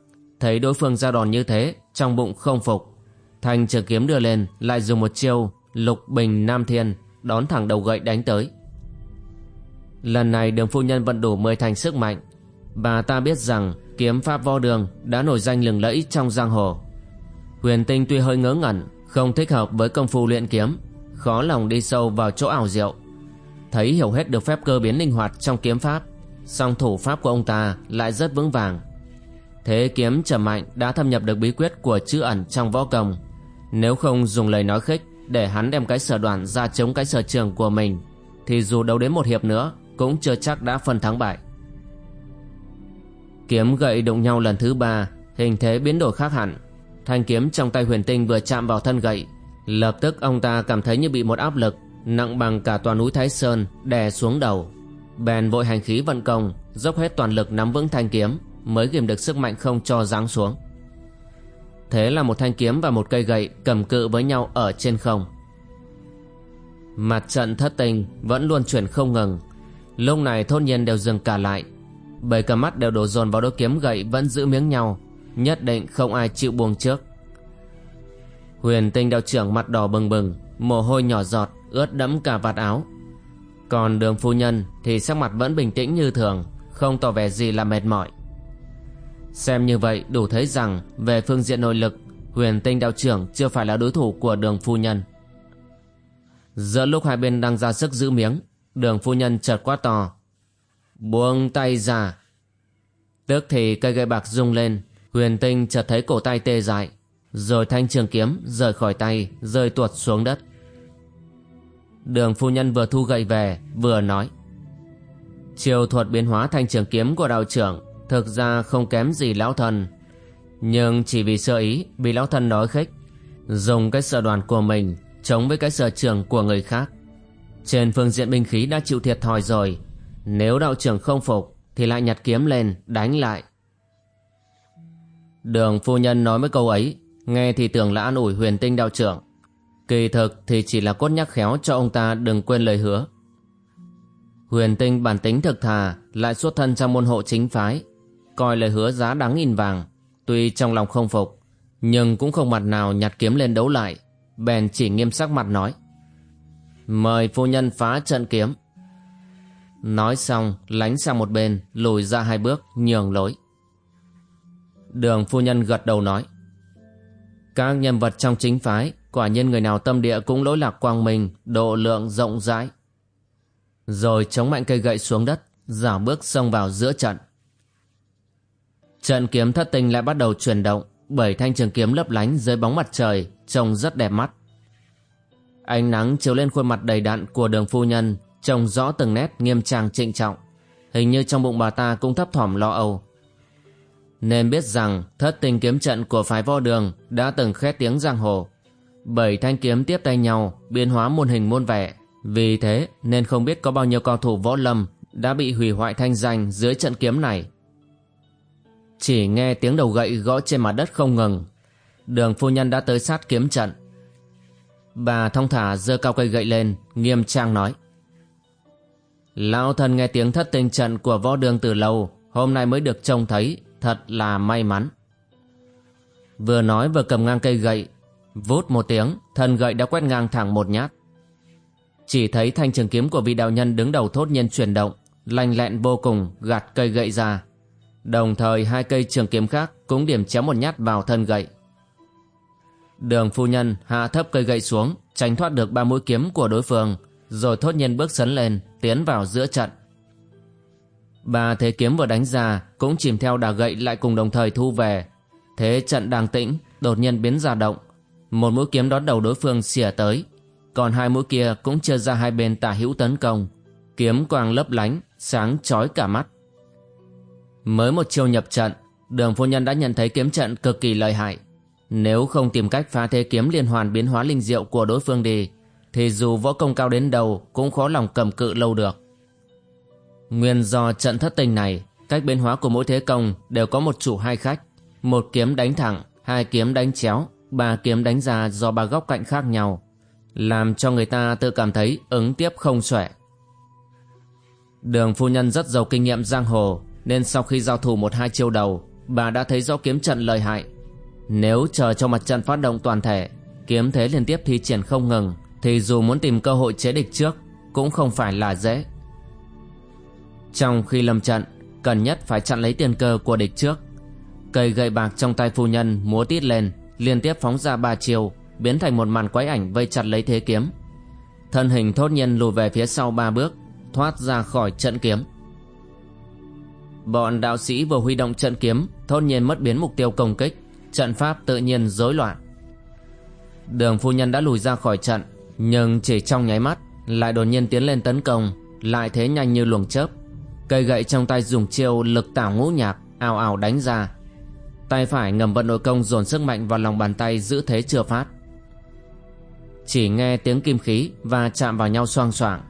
A: thấy đối phương ra đòn như thế, trong bụng không phục. Thành trường kiếm đưa lên, lại dùng một chiêu, lục bình nam thiên, đón thẳng đầu gậy đánh tới. Lần này đường phu nhân vận đủ mười thành sức mạnh. Bà ta biết rằng kiếm pháp vo đường đã nổi danh lừng lẫy trong giang hồ. Huyền tinh tuy hơi ngớ ngẩn, không thích hợp với công phu luyện kiếm, khó lòng đi sâu vào chỗ ảo diệu. Thấy hiểu hết được phép cơ biến linh hoạt trong kiếm pháp, song thủ pháp của ông ta lại rất vững vàng thế kiếm trầm mạnh đã thâm nhập được bí quyết của chữ ẩn trong võ công. Nếu không dùng lời nói khích để hắn đem cái sở đoàn ra chống cái sở trường của mình, thì dù đấu đến một hiệp nữa, cũng chưa chắc đã phân thắng bại. Kiếm gậy đụng nhau lần thứ ba, hình thế biến đổi khác hẳn. Thanh kiếm trong tay huyền tinh vừa chạm vào thân gậy, lập tức ông ta cảm thấy như bị một áp lực nặng bằng cả toàn núi thái sơn đè xuống đầu. Bèn vội hành khí vận công, dốc hết toàn lực nắm vững thanh kiếm mới kiềm được sức mạnh không cho giáng xuống. Thế là một thanh kiếm và một cây gậy cầm cự với nhau ở trên không. Mặt trận thất tình vẫn luôn chuyển không ngừng. Lúc này thôn nhiên đều dừng cả lại. Bảy cả mắt đều đổ dồn vào đôi kiếm gậy vẫn giữ miếng nhau, nhất định không ai chịu buông trước. Huyền tinh đạo trưởng mặt đỏ bừng bừng, mồ hôi nhỏ giọt, ướt đẫm cả vạt áo. Còn đường phu nhân thì sắc mặt vẫn bình tĩnh như thường, không tỏ vẻ gì là mệt mỏi xem như vậy đủ thấy rằng về phương diện nội lực, huyền tinh đạo trưởng chưa phải là đối thủ của đường phu nhân. Giữa lúc hai bên đang ra sức giữ miếng, đường phu nhân chợt quát to. Buông tay ra. Tức thì cây gậy bạc rung lên, huyền tinh chợt thấy cổ tay tê dại. Rồi thanh trường kiếm rời khỏi tay, rơi tuột xuống đất. Đường phu nhân vừa thu gậy về, vừa nói. Chiều thuật biến hóa thanh trường kiếm của đạo trưởng thực ra không kém gì lão thần. Nhưng chỉ vì sơ ý bị lão thần nói khích, dùng cái sở đoàn của mình chống với cái sở trường của người khác. Trên phương diện binh khí đã chịu thiệt thòi rồi. Nếu đạo trưởng không phục, thì lại nhặt kiếm lên, đánh lại. Đường phu nhân nói mấy câu ấy, nghe thì tưởng là an ủi huyền tinh đạo trưởng. Kỳ thực thì chỉ là cốt nhắc khéo cho ông ta đừng quên lời hứa. Huyền tinh bản tính thực thà, lại xuất thân trong môn hộ chính phái coi lời hứa giá đáng nghìn vàng. Tuy trong lòng không phục, nhưng cũng không mặt nào nhặt kiếm lên đấu lại. Bèn chỉ nghiêm sắc mặt nói, mời phu nhân phá trận kiếm. Nói xong, lánh sang một bên, lùi ra hai bước, nhường lối. Đường phu nhân gật đầu nói, các nhân vật trong chính phái, quả nhiên người nào tâm địa cũng lỗi lạc quang minh, độ lượng rộng rãi. Rồi chống mạnh cây gậy xuống đất giả bước xông vào giữa trận. Trận kiếm thất tinh lại bắt đầu chuyển động, bởi thanh trường kiếm lấp lánh dưới bóng mặt trời, trông rất đẹp mắt. Ánh nắng chiếu lên khuôn mặt đầy đặn của đường phu nhân, trông rõ từng nét nghiêm trang trịnh trọng. Hình như trong bụng bà ta cũng thấp thỏm lo âu. Nên biết rằng, thất tinh kiếm trận của phái vo đường đã từng khét tiếng giang hồ. Bảy thanh kiếm tiếp tay nhau biến hóa muôn hình muôn vẻ. Vì thế, nên không biết có bao nhiêu cao thủ võ lâm đã bị hủy hoại thanh danh dưới trận kiếm này. Chỉ nghe tiếng đầu gậy gõ trên mặt đất không ngừng. Đường phu nhân đã tới sát kiếm trận. Bà thông thả giơ cao cây gậy lên, Nghiêm trang nói. Lão thần nghe tiếng thất tình trận của võ đường từ lâu, Hôm nay mới được trông thấy, Thật là may mắn. Vừa nói vừa cầm ngang cây gậy, Vút một tiếng Thần gậy đã quét ngang thẳng một nhát. Chỉ thấy thanh trường kiếm của vị đạo nhân đứng đầu thốt nhiên chuyển động, Lanh lẹn vô cùng, gạt cây gậy ra. Đồng thời hai cây trường kiếm khác cũng điểm chém một nhát vào thân gậy. Đường phu nhân hạ thấp cây gậy xuống, tránh thoát được ba mũi kiếm của đối phương, rồi thốt nhiên bước sấn lên, tiến vào giữa trận. Ba thế kiếm vừa đánh ra cũng chìm theo đà gậy lại cùng đồng thời thu về. Thế trận đang tĩnh, đột nhiên biến ra động. Một mũi kiếm đón đầu đối phương xỉa tới. Còn hai mũi kia cũng chưa ra hai bên tả hữu tấn công. Kiếm quang lấp lánh, sáng chói cả mắt. Mới một chiêu nhập trận, đường phu nhân đã nhận thấy kiếm trận cực kỳ lợi hại. Nếu không tìm cách phá thế kiếm liên hoàn biến hóa linh diệu của đối phương đi, thì dù võ công cao đến đâu cũng khó lòng cầm cự lâu được. Nguyên do trận thất tình này, cách biến hóa của mỗi thế công đều có một chủ hai khách, một kiếm đánh thẳng, hai kiếm đánh chéo, ba kiếm đánh ra do ba góc cạnh khác nhau, làm cho người ta tự cảm thấy ứng tiếp không xuể. Đường phu nhân rất giàu kinh nghiệm giang hồ, nên sau khi giao thủ một hai chiêu đầu, bà đã thấy rõ kiếm trận lợi hại. Nếu chờ cho mặt trận phát động toàn thể, kiếm thế liên tiếp thi triển không ngừng, thì dù muốn tìm cơ hội chế địch trước, cũng không phải là dễ. Trong khi lâm trận, cần nhất phải chặn lấy tiền cơ của địch trước. Cây gậy bạc trong tay phu nhân múa tít lên, liên tiếp phóng ra ba chiều, biến thành một màn quái ảnh vây chặt lấy thế kiếm. Thân hình thốt nhiên lùi về phía sau ba bước, thoát ra khỏi trận kiếm. Bọn đạo sĩ vừa huy động trận kiếm, thốt nhiên mất biến mục tiêu công kích, trận pháp tự nhiên rối loạn. Đường phu nhân đã lùi ra khỏi trận, nhưng chỉ trong nháy mắt, lại đột nhiên tiến lên tấn công, lại thế nhanh như luồng chớp, Cây gậy trong tay dùng chiêu lực tảo ngũ nhạc ào ào đánh ra. Tay phải ngầm vận nội công dồn sức mạnh vào lòng bàn tay giữ thế chưa phát. Chỉ nghe tiếng kim khí và chạm vào nhau xoang xoảng.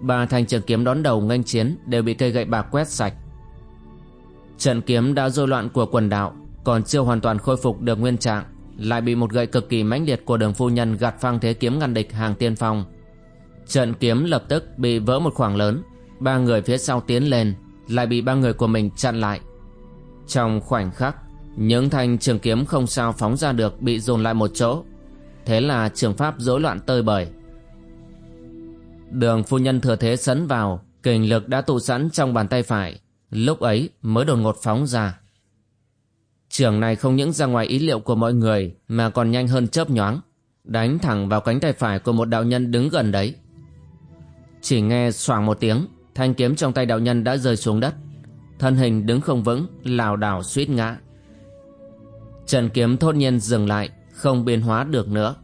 A: Ba thanh trường kiếm đón đầu nghênh chiến đều bị cây gậy bạc quét sạch. Trận kiếm đã rối loạn của quần đạo Còn chưa hoàn toàn khôi phục được nguyên trạng, Lại bị một gậy cực kỳ mãnh liệt của đường phu nhân gạt phăng thế kiếm ngăn địch hàng tiên phong. Trận kiếm lập tức bị vỡ một khoảng lớn, ba người phía sau tiến lên, lại bị ba người của mình chặn lại. Trong khoảnh khắc, những thanh trường kiếm không sao phóng ra được bị dồn lại một chỗ. Thế là trường pháp rối loạn tơi bời. Đường phu nhân thừa thế sấn vào, kình lực đã tụ sẵn trong bàn tay phải lúc ấy mới đột ngột phóng ra. Trường này không những ra ngoài ý liệu của mọi người, mà còn nhanh hơn chớp nhoáng, đánh thẳng vào cánh tay phải của một đạo nhân đứng gần đấy. Chỉ nghe xoảng một tiếng, Thanh kiếm trong tay đạo nhân đã rơi xuống đất. Thân hình đứng không vững, lảo đảo suýt ngã. Trần kiếm thốt nhiên dừng lại, Không biến hóa được nữa.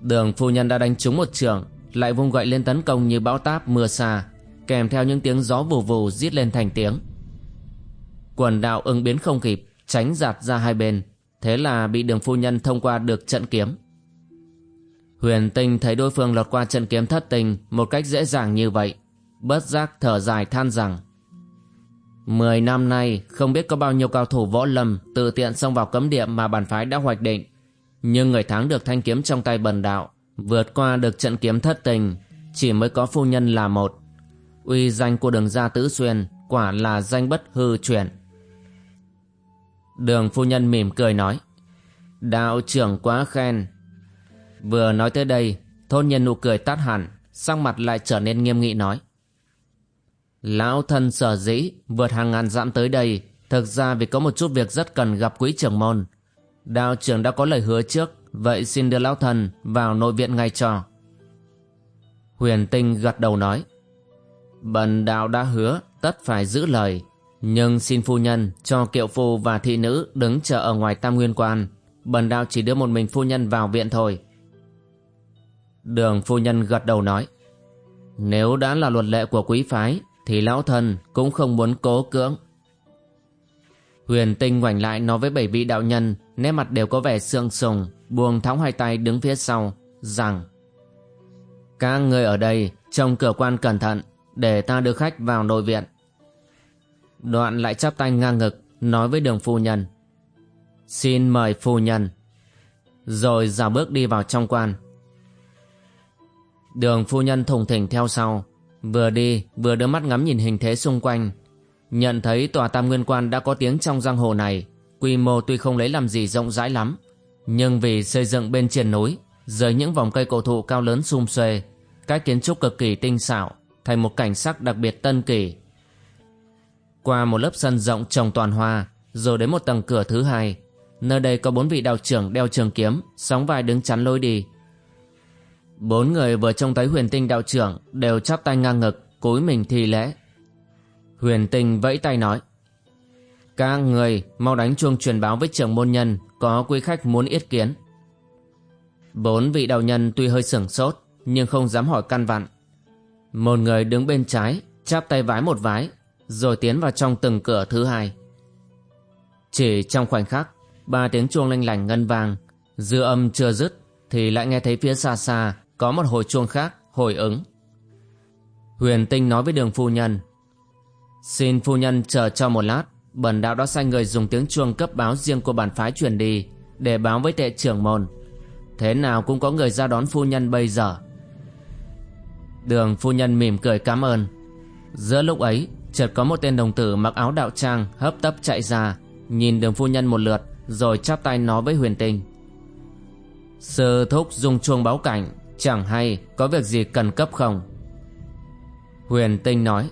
A: Đường phu nhân đã đánh trúng một trường, Lại vung gậy lên tấn công như bão táp mưa xa. Kèm theo những tiếng gió vù vù rít lên thành tiếng Quần đạo ứng biến không kịp Tránh giạt ra hai bên Thế là bị đường phu nhân thông qua được trận kiếm Huyền tinh thấy đối phương lọt qua trận kiếm thất tình Một cách dễ dàng như vậy bất giác thở dài than rằng Mười năm nay không biết có bao nhiêu cao thủ võ lâm tự tiện xông vào cấm địa mà bản phái đã hoạch định. Nhưng người thắng được thanh kiếm trong tay bần đạo, vượt qua được trận kiếm thất tình, chỉ mới có phu nhân là một. Uy danh của đường gia tứ xuyên quả là danh bất hư truyền. Đường phu nhân mỉm cười nói Đạo trưởng quá khen Vừa nói tới đây Thôn nhân nụ cười tắt hẳn sang mặt lại trở nên nghiêm nghị nói Lão thân sở dĩ vượt hàng ngàn dặm tới đây thực ra vì có một chút việc rất cần gặp quý trưởng môn. Đạo trưởng đã có lời hứa trước, vậy xin đưa lão thần vào nội viện ngay cho. Huyền tinh gật đầu nói. Bần đạo đã hứa, tất phải giữ lời. Nhưng xin phu nhân cho kiệu phu và thị nữ đứng chờ ở ngoài tam nguyên quan. Bần đạo chỉ đưa một mình phu nhân vào viện thôi. Đường phu nhân gật đầu nói. Nếu đã là luật lệ của quý phái thì lão thần cũng không muốn cố cưỡng. Huyền tinh ngoảnh lại nói với bảy vị đạo nhân, nét mặt đều có vẻ sương sùng, buông thóng hai tay đứng phía sau, rằng Các người ở đây, trông cửa quan cẩn thận, để ta đưa khách vào nội viện. Đoạn lại chắp tay ngang ngực, nói với đường phu nhân. Xin mời phu nhân. Rồi dào bước đi vào trong quan. Đường phu nhân thùng thỉnh theo sau, Vừa đi vừa đưa mắt ngắm nhìn hình thế xung quanh Nhận thấy tòa tam nguyên quan đã có tiếng trong giang hồ này Quy mô tuy không lấy làm gì rộng rãi lắm Nhưng vì xây dựng bên trên núi Dưới những vòng cây cổ thụ cao lớn xung xuê các kiến trúc cực kỳ tinh xảo Thành một cảnh sắc đặc biệt tân kỳ Qua một lớp sân rộng trồng toàn hoa Rồi đến một tầng cửa thứ hai Nơi đây có bốn vị đạo trưởng đeo trường kiếm Sóng vai đứng chắn lối đi Bốn người vừa trông thấy huyền tinh đạo trưởng đều chắp tay ngang ngực, cúi mình thi lễ. Huyền Tinh vẫy tay nói. Các người mau đánh chuông truyền báo với trưởng môn nhân có quý khách muốn yết kiến. Bốn vị đạo nhân tuy hơi sửng sốt nhưng không dám hỏi căn vặn. Một người đứng bên trái, chắp tay vái một vái, rồi tiến vào trong từng cửa thứ hai. Chỉ trong khoảnh khắc, ba tiếng chuông lanh lảnh ngân vang dư âm chưa dứt, thì lại nghe thấy phía xa xa có một hồi chuông khác hồi ứng. Huyền Tinh nói với đường phu nhân, Xin phu nhân chờ cho một lát, Bần đạo đã sai người dùng tiếng chuông cấp báo riêng của bản phái truyền đi, Để báo với tệ trưởng môn Thế nào cũng có người ra đón phu nhân bây giờ Đường phu nhân mỉm cười cảm ơn. Giữa lúc ấy, chợt có một tên đồng tử mặc áo đạo trang hấp tấp chạy ra, Nhìn đường phu nhân một lượt, Rồi chắp tay nói với huyền tinh Sư thúc dùng chuông báo cảnh, Chẳng hay có việc gì cần cấp không? Huyền tinh nói,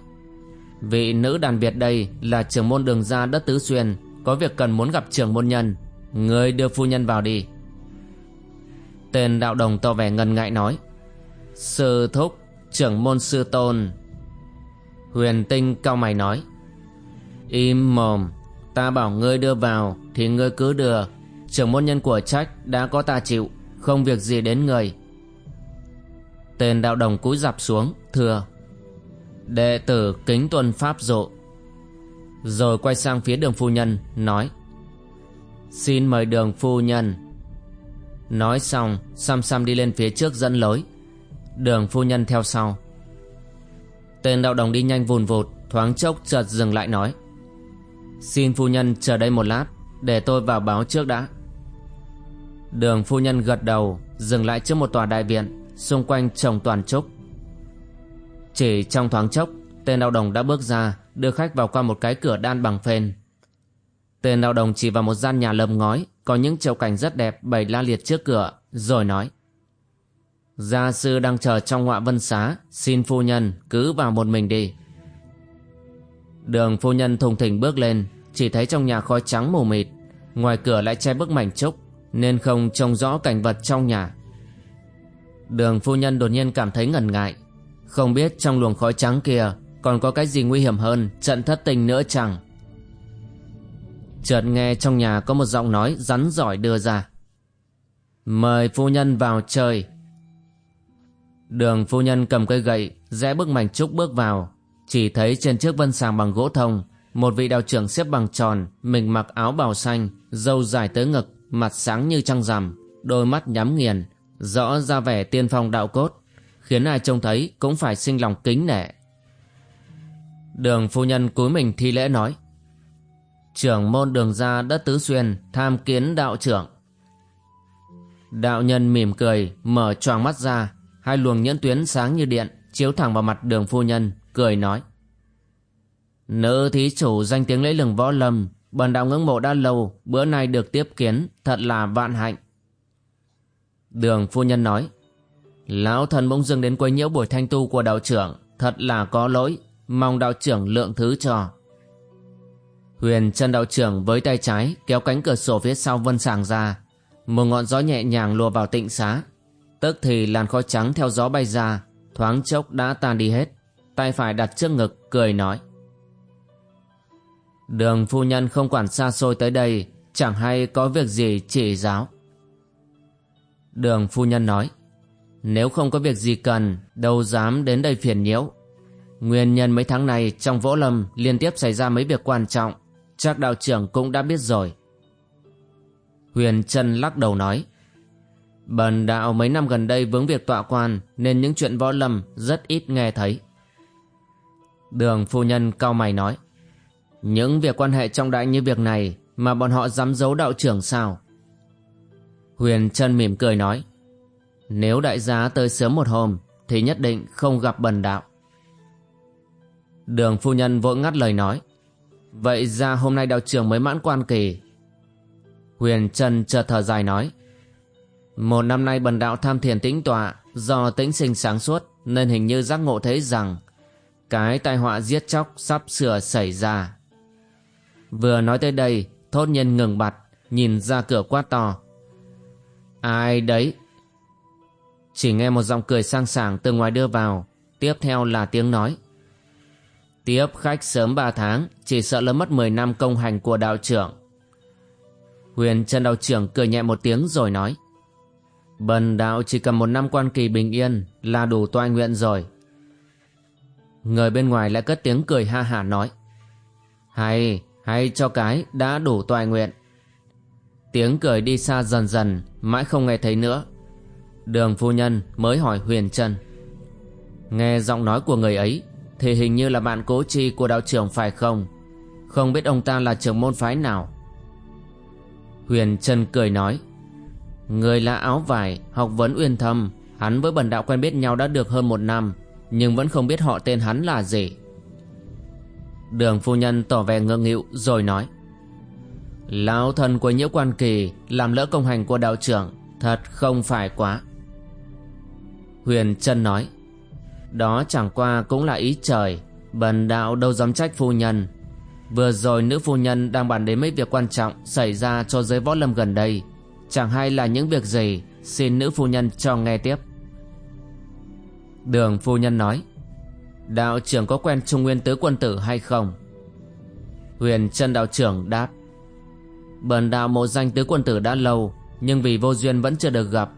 A: Vị nữ đàn Việt đây là trưởng môn đường gia đất Tứ Xuyên, Có việc cần muốn gặp trưởng môn nhân. Người đưa phu nhân vào đi. Tên đạo đồng tỏ vẻ ngần ngại nói Sư thúc trưởng môn sư tôn. Huyền tinh cao mày nói, Im mồm, Ta bảo ngươi đưa vào Thì ngươi cứ đưa. Trưởng môn nhân của trách đã có ta chịu, Không việc gì đến người. Tên đạo đồng cúi dạp xuống, Thưa, Đệ tử kính tuân pháp dụ. Rồi quay sang phía đường phu nhân, Nói, Xin mời đường phu nhân. Nói xong, Sam Sam đi lên phía trước dẫn lối. Đường phu nhân theo sau. Tên đạo đồng đi nhanh vùn vụt, Thoáng chốc chợt dừng lại nói, Xin phu nhân chờ đây một lát, Để tôi vào báo trước đã. Đường phu nhân gật đầu, Dừng lại trước một tòa đại viện, Xung quanh trồng toàn trúc. Chỉ trong thoáng chốc, Tên đạo đồng đã bước ra, Đưa khách vào qua một cái cửa đan bằng phên. Tên đạo đồng chỉ vào một gian nhà lầm ngói, Có những trầu cảnh rất đẹp bày la liệt trước cửa, Rồi nói Gia sư đang chờ trong ngoại vân xá, Xin phu nhân cứ vào một mình đi. Đường phu nhân thùng thình bước lên, Chỉ thấy trong nhà khói trắng mù mịt, Ngoài cửa lại che bức mảnh trúc, Nên không trông rõ cảnh vật trong nhà. Đường phu nhân đột nhiên cảm thấy ngần ngại, không biết trong luồng khói trắng kia Còn có cái gì nguy hiểm hơn, Trận thất tình nữa chẳng Chợt nghe trong nhà có một giọng nói rắn giỏi đưa ra. Mời phu nhân vào chơi. Đường phu nhân cầm cây gậy, Rẽ bước mảnh trúc bước vào Chỉ thấy trên chiếc vân sàng bằng gỗ thông, Một vị đạo trưởng xếp bằng tròn, Mình mặc áo bào xanh Dâu dài tới ngực, Mặt sáng như trăng rằm, Đôi mắt nhắm nghiền, Rõ ra vẻ tiên phong đạo cốt, khiến ai trông thấy cũng phải sinh lòng kính nể. Đường phu nhân cúi mình thi lễ nói, Trưởng môn đường gia đất tứ xuyên tham kiến đạo trưởng. Đạo nhân mỉm cười, mở choàng mắt ra hai luồng nhẫn tuyến sáng như điện, chiếu thẳng vào mặt đường phu nhân, cười nói. Nữ thí chủ danh tiếng lẫy lừng võ lâm, bần đạo ngưỡng mộ đã lâu, bữa nay được tiếp kiến, thật là vạn hạnh. Đường phu nhân nói, Lão thần bỗng dưng đến quấy nhiễu buổi thanh tu của đạo trưởng, Thật là có lỗi, Mong đạo trưởng lượng thứ cho. Huyền chân đạo trưởng với tay trái Kéo cánh cửa sổ phía sau vân sàng ra, Một ngọn gió nhẹ nhàng lùa vào tịnh xá Tức thì làn khói trắng theo gió bay ra, Thoáng chốc đã tan đi hết. Tay phải đặt trước ngực, cười nói. Đường phu nhân không quản xa xôi tới đây, Chẳng hay có việc gì chỉ giáo. Đường phu nhân nói. Nếu không có việc gì cần, Đâu dám đến đây phiền nhiễu. Nguyên nhân mấy tháng này trong võ lâm Liên tiếp xảy ra mấy việc quan trọng, Chắc đạo trưởng cũng đã biết rồi. Huyền Trân lắc đầu nói. Bần đạo mấy năm gần đây vướng việc tọa quan, Nên những chuyện võ lâm rất ít nghe thấy. Đường phu nhân cao mày nói, Những việc quan hệ trọng đại như việc này Mà bọn họ dám giấu đạo trưởng sao? Huyền Trân mỉm cười nói, nếu đại giá tới sớm một hôm Thì nhất định không gặp bần đạo. Đường phu nhân vội ngắt lời nói, Vậy ra hôm nay đạo trưởng mới mãn quan kỳ. Huyền Trần chợt thở dài nói một năm nay bần đạo tham thiền tĩnh tọa, Do tĩnh sinh sáng suốt, Nên hình như giác ngộ thấy rằng, Cái tai họa giết chóc sắp sửa xảy ra. Vừa nói tới đây, Thốt nhân ngừng bặt, Nhìn ra cửa quát to. Ai đấy? Chỉ nghe một giọng cười sang sảng từ ngoài đưa vào, Tiếp theo là tiếng nói. Tiếp khách sớm 3 tháng, Chỉ sợ lỡ mất 10 năm công hành của đạo trưởng. Huyền chân đạo trưởng cười nhẹ một tiếng rồi nói. Bần đạo chỉ cần một năm quan kỳ bình yên Là đủ toại nguyện rồi. Người bên ngoài lại cất tiếng cười ha hả nói Hay, hay cho cái đã đủ toại nguyện. Tiếng cười đi xa dần dần Mãi không nghe thấy nữa. Đường phu nhân mới hỏi Huyền Trân Nghe giọng nói của người ấy Thì hình như là bạn cố chi của đạo trưởng phải không? Không biết ông ta là trưởng môn phái nào? Huyền Trân cười nói Người là áo vải, Học vấn uyên thâm. Hắn với bần đạo quen biết nhau đã được hơn một năm, nhưng vẫn không biết họ tên hắn là gì. Đường phu nhân tỏ vẻ ngượng nghịu, rồi nói. Lão thần của nhiễu quan kỳ Làm lỡ công hành của đạo trưởng, Thật không phải quá. Huyền chân nói. Đó chẳng qua cũng là ý trời, Bần đạo đâu dám trách phu nhân. Vừa rồi nữ phu nhân đang bàn đến mấy việc quan trọng Xảy ra cho giới võ lâm gần đây. Chẳng hay là những việc gì, Xin nữ phu nhân cho nghe tiếp. Đường phu nhân nói, Đạo trưởng có quen Trung Nguyên Tứ Quân Tử hay không? Huyền chân đạo trưởng đáp, Bần đạo mộ danh Tứ Quân Tử đã lâu, Nhưng vì vô duyên vẫn chưa được gặp.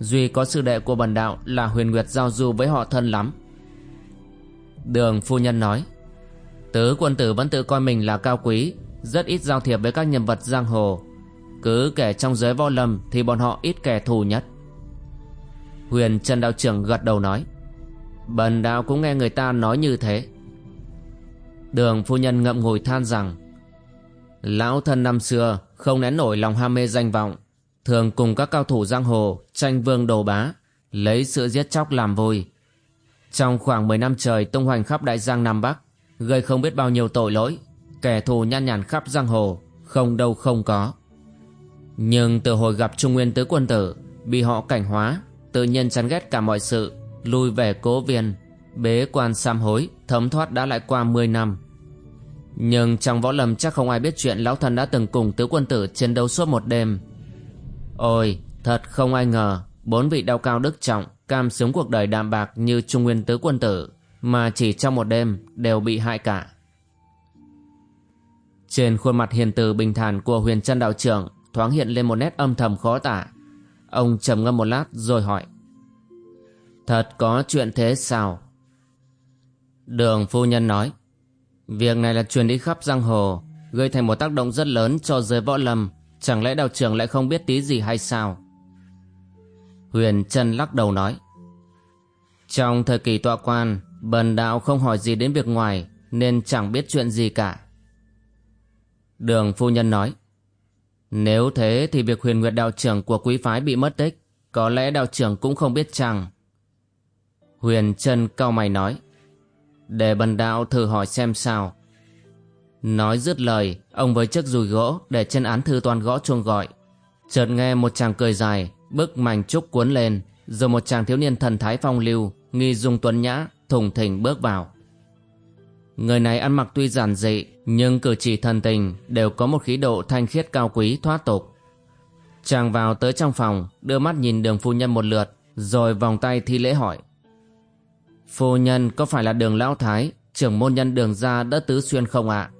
A: Duy có sư đệ của bần đạo là huyền nguyệt giao du với họ thân lắm. Đường phu nhân nói, Tứ quân tử vẫn tự coi mình là cao quý, Rất ít giao thiệp với các nhân vật giang hồ. Cứ kể trong giới võ lâm Thì bọn họ ít kẻ thù nhất. Huyền Trần Đạo Trưởng gật đầu nói, Bần đạo cũng nghe người ta nói như thế. Đường phu nhân ngậm ngùi than rằng, Lão thân năm xưa không nén nổi lòng ham mê danh vọng, Thường cùng các cao thủ giang hồ tranh vương đồ bá, Lấy sự giết chóc làm vui Trong khoảng 10 năm trời tung hoành khắp đại giang Nam Bắc, Gây không biết bao nhiêu tội lỗi, Kẻ thù nhan nhản khắp giang hồ, Không đâu không có. Nhưng từ hồi gặp Trung Nguyên Tứ Quân Tử, Bị họ cảnh hóa, Tự nhiên chán ghét cả mọi sự lui về cố viên, bế quan sam hối, thấm thoát đã lại qua 10 năm. Nhưng trong võ lâm chắc không ai biết chuyện lão thần đã từng cùng tứ quân tử chiến đấu suốt một đêm. Ôi, thật không ai ngờ, bốn vị đau cao đức trọng, cam sống cuộc đời đạm bạc như trung nguyên tứ quân tử, mà chỉ trong một đêm đều bị hại cả. Trên khuôn mặt hiền từ bình thản của huyền trân đạo trưởng thoáng hiện lên một nét âm thầm khó tả ông trầm ngâm một lát rồi hỏi, Thật có chuyện thế sao? Đường phu nhân nói, Việc này là truyền đi khắp giang hồ, Gây thành một tác động rất lớn cho giới võ lâm Chẳng lẽ đạo trưởng lại không biết tí gì hay sao? Huyền Trân lắc đầu nói, Trong thời kỳ tọa quan, Bần đạo không hỏi gì đến việc ngoài, Nên chẳng biết chuyện gì cả Đường phu nhân nói nếu thế thì việc huyền nguyệt đạo trưởng của quý phái bị mất tích, Có lẽ đạo trưởng cũng không biết chăng? Huyền chân cao mày nói. Để bần đạo thử hỏi xem sao. Nói dứt lời, Ông với chiếc dùi gỗ Để chân án thư toàn gõ chuông gọi. Chợt nghe một chàng cười dài, Bức mảnh trúc cuốn lên, Rồi một chàng thiếu niên thần thái phong lưu, Nghi dung tuấn nhã, Thùng thình bước vào. Người này ăn mặc tuy giản dị, Nhưng cử chỉ thần tình Đều có một khí độ thanh khiết cao quý thoát tục. Chàng vào tới trong phòng, Đưa mắt nhìn đường phu nhân một lượt, Rồi vòng tay thi lễ hỏi. Phu nhân, có phải là đường Lão Thái, Trưởng môn nhân đường gia đỡ tứ xuyên không ạ?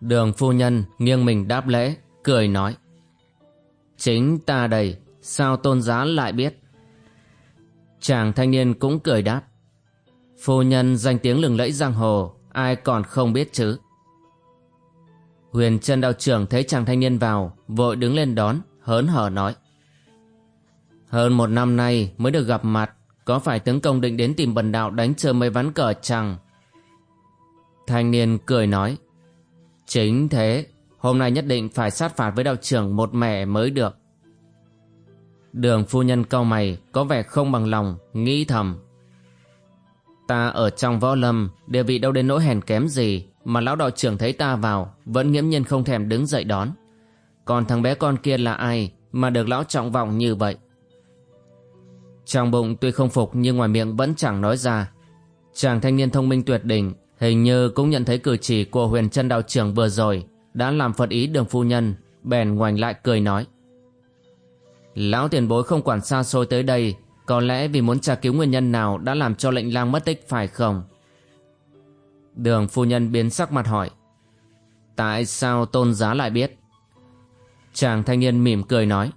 A: Đường phu nhân nghiêng mình đáp lễ, Cười nói. Chính ta đây, Sao tôn giá lại biết? Chàng thanh niên cũng cười đáp. Phu nhân danh tiếng lừng lẫy giang hồ Ai còn không biết chứ Huyền chân đạo trưởng thấy chàng thanh niên vào Vội đứng lên đón Hớn hở nói Hơn một năm nay mới được gặp mặt có phải tướng công định đến tìm bần đạo đánh chơi mấy ván cờ chăng? Thanh niên cười nói. Chính thế, hôm nay nhất định phải sát phạt với đạo trưởng một mẹ mới được. Đường phu nhân cau mày, có vẻ không bằng lòng, nghĩ thầm. Ta ở trong võ lâm, địa vị đâu đến nỗi hèn kém gì, mà lão đạo trưởng thấy ta vào, vẫn nghiễm nhiên không thèm đứng dậy đón. Còn thằng bé con kia là ai mà được lão trọng vọng như vậy? Trong bụng tuy không phục nhưng ngoài miệng vẫn chẳng nói ra. Chàng thanh niên thông minh tuyệt đỉnh hình như cũng nhận thấy cử chỉ của huyền chân đạo trưởng vừa rồi đã làm phật ý đường phu nhân bèn ngoảnh lại cười nói. Lão tiền bối không quản xa xôi tới đây có lẽ vì muốn tra cứu nguyên nhân nào đã làm cho lệnh lang mất tích phải không? Đường phu nhân biến sắc mặt hỏi. Tại sao tôn giá lại biết? Chàng thanh niên mỉm cười nói.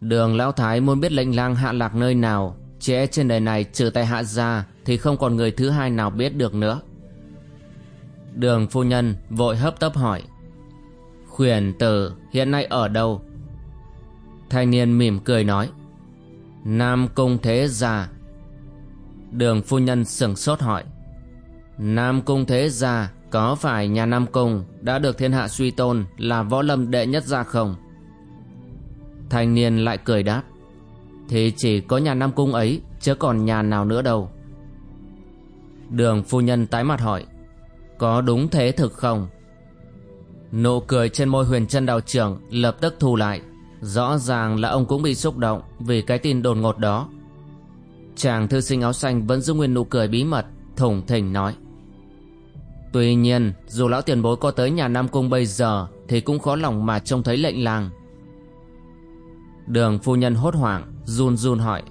A: Đường lão thái muốn biết lệnh lang hạ lạc nơi nào, trẻ e trên đời này trừ tay hạ ra thì không còn người thứ hai nào biết được nữa. Đường phu nhân vội hấp tấp hỏi. Khuyển tử hiện nay ở đâu? Thanh niên mỉm cười nói. Nam Cung Thế Gia. Đường phu nhân sừng sốt hỏi. Nam Cung Thế Gia có phải nhà Nam Cung đã được thiên hạ suy tôn là võ lâm đệ nhất gia không? Thanh niên lại cười đáp. Thì chỉ có nhà Nam Cung ấy chứ còn nhà nào nữa đâu. Đường phu nhân tái mặt hỏi. Có đúng thế thực không? Nụ cười trên môi huyền chân đào trưởng lập tức thu lại. Rõ ràng là ông cũng bị xúc động vì cái tin đồn ngột đó. Chàng thư sinh áo xanh vẫn giữ nguyên nụ cười bí mật, thủng thỉnh nói. Tuy nhiên, dù lão tiền bối có tới nhà Nam Cung bây giờ thì cũng khó lòng mà trông thấy lệnh làng. Đường phu nhân hốt hoảng, run run hỏi.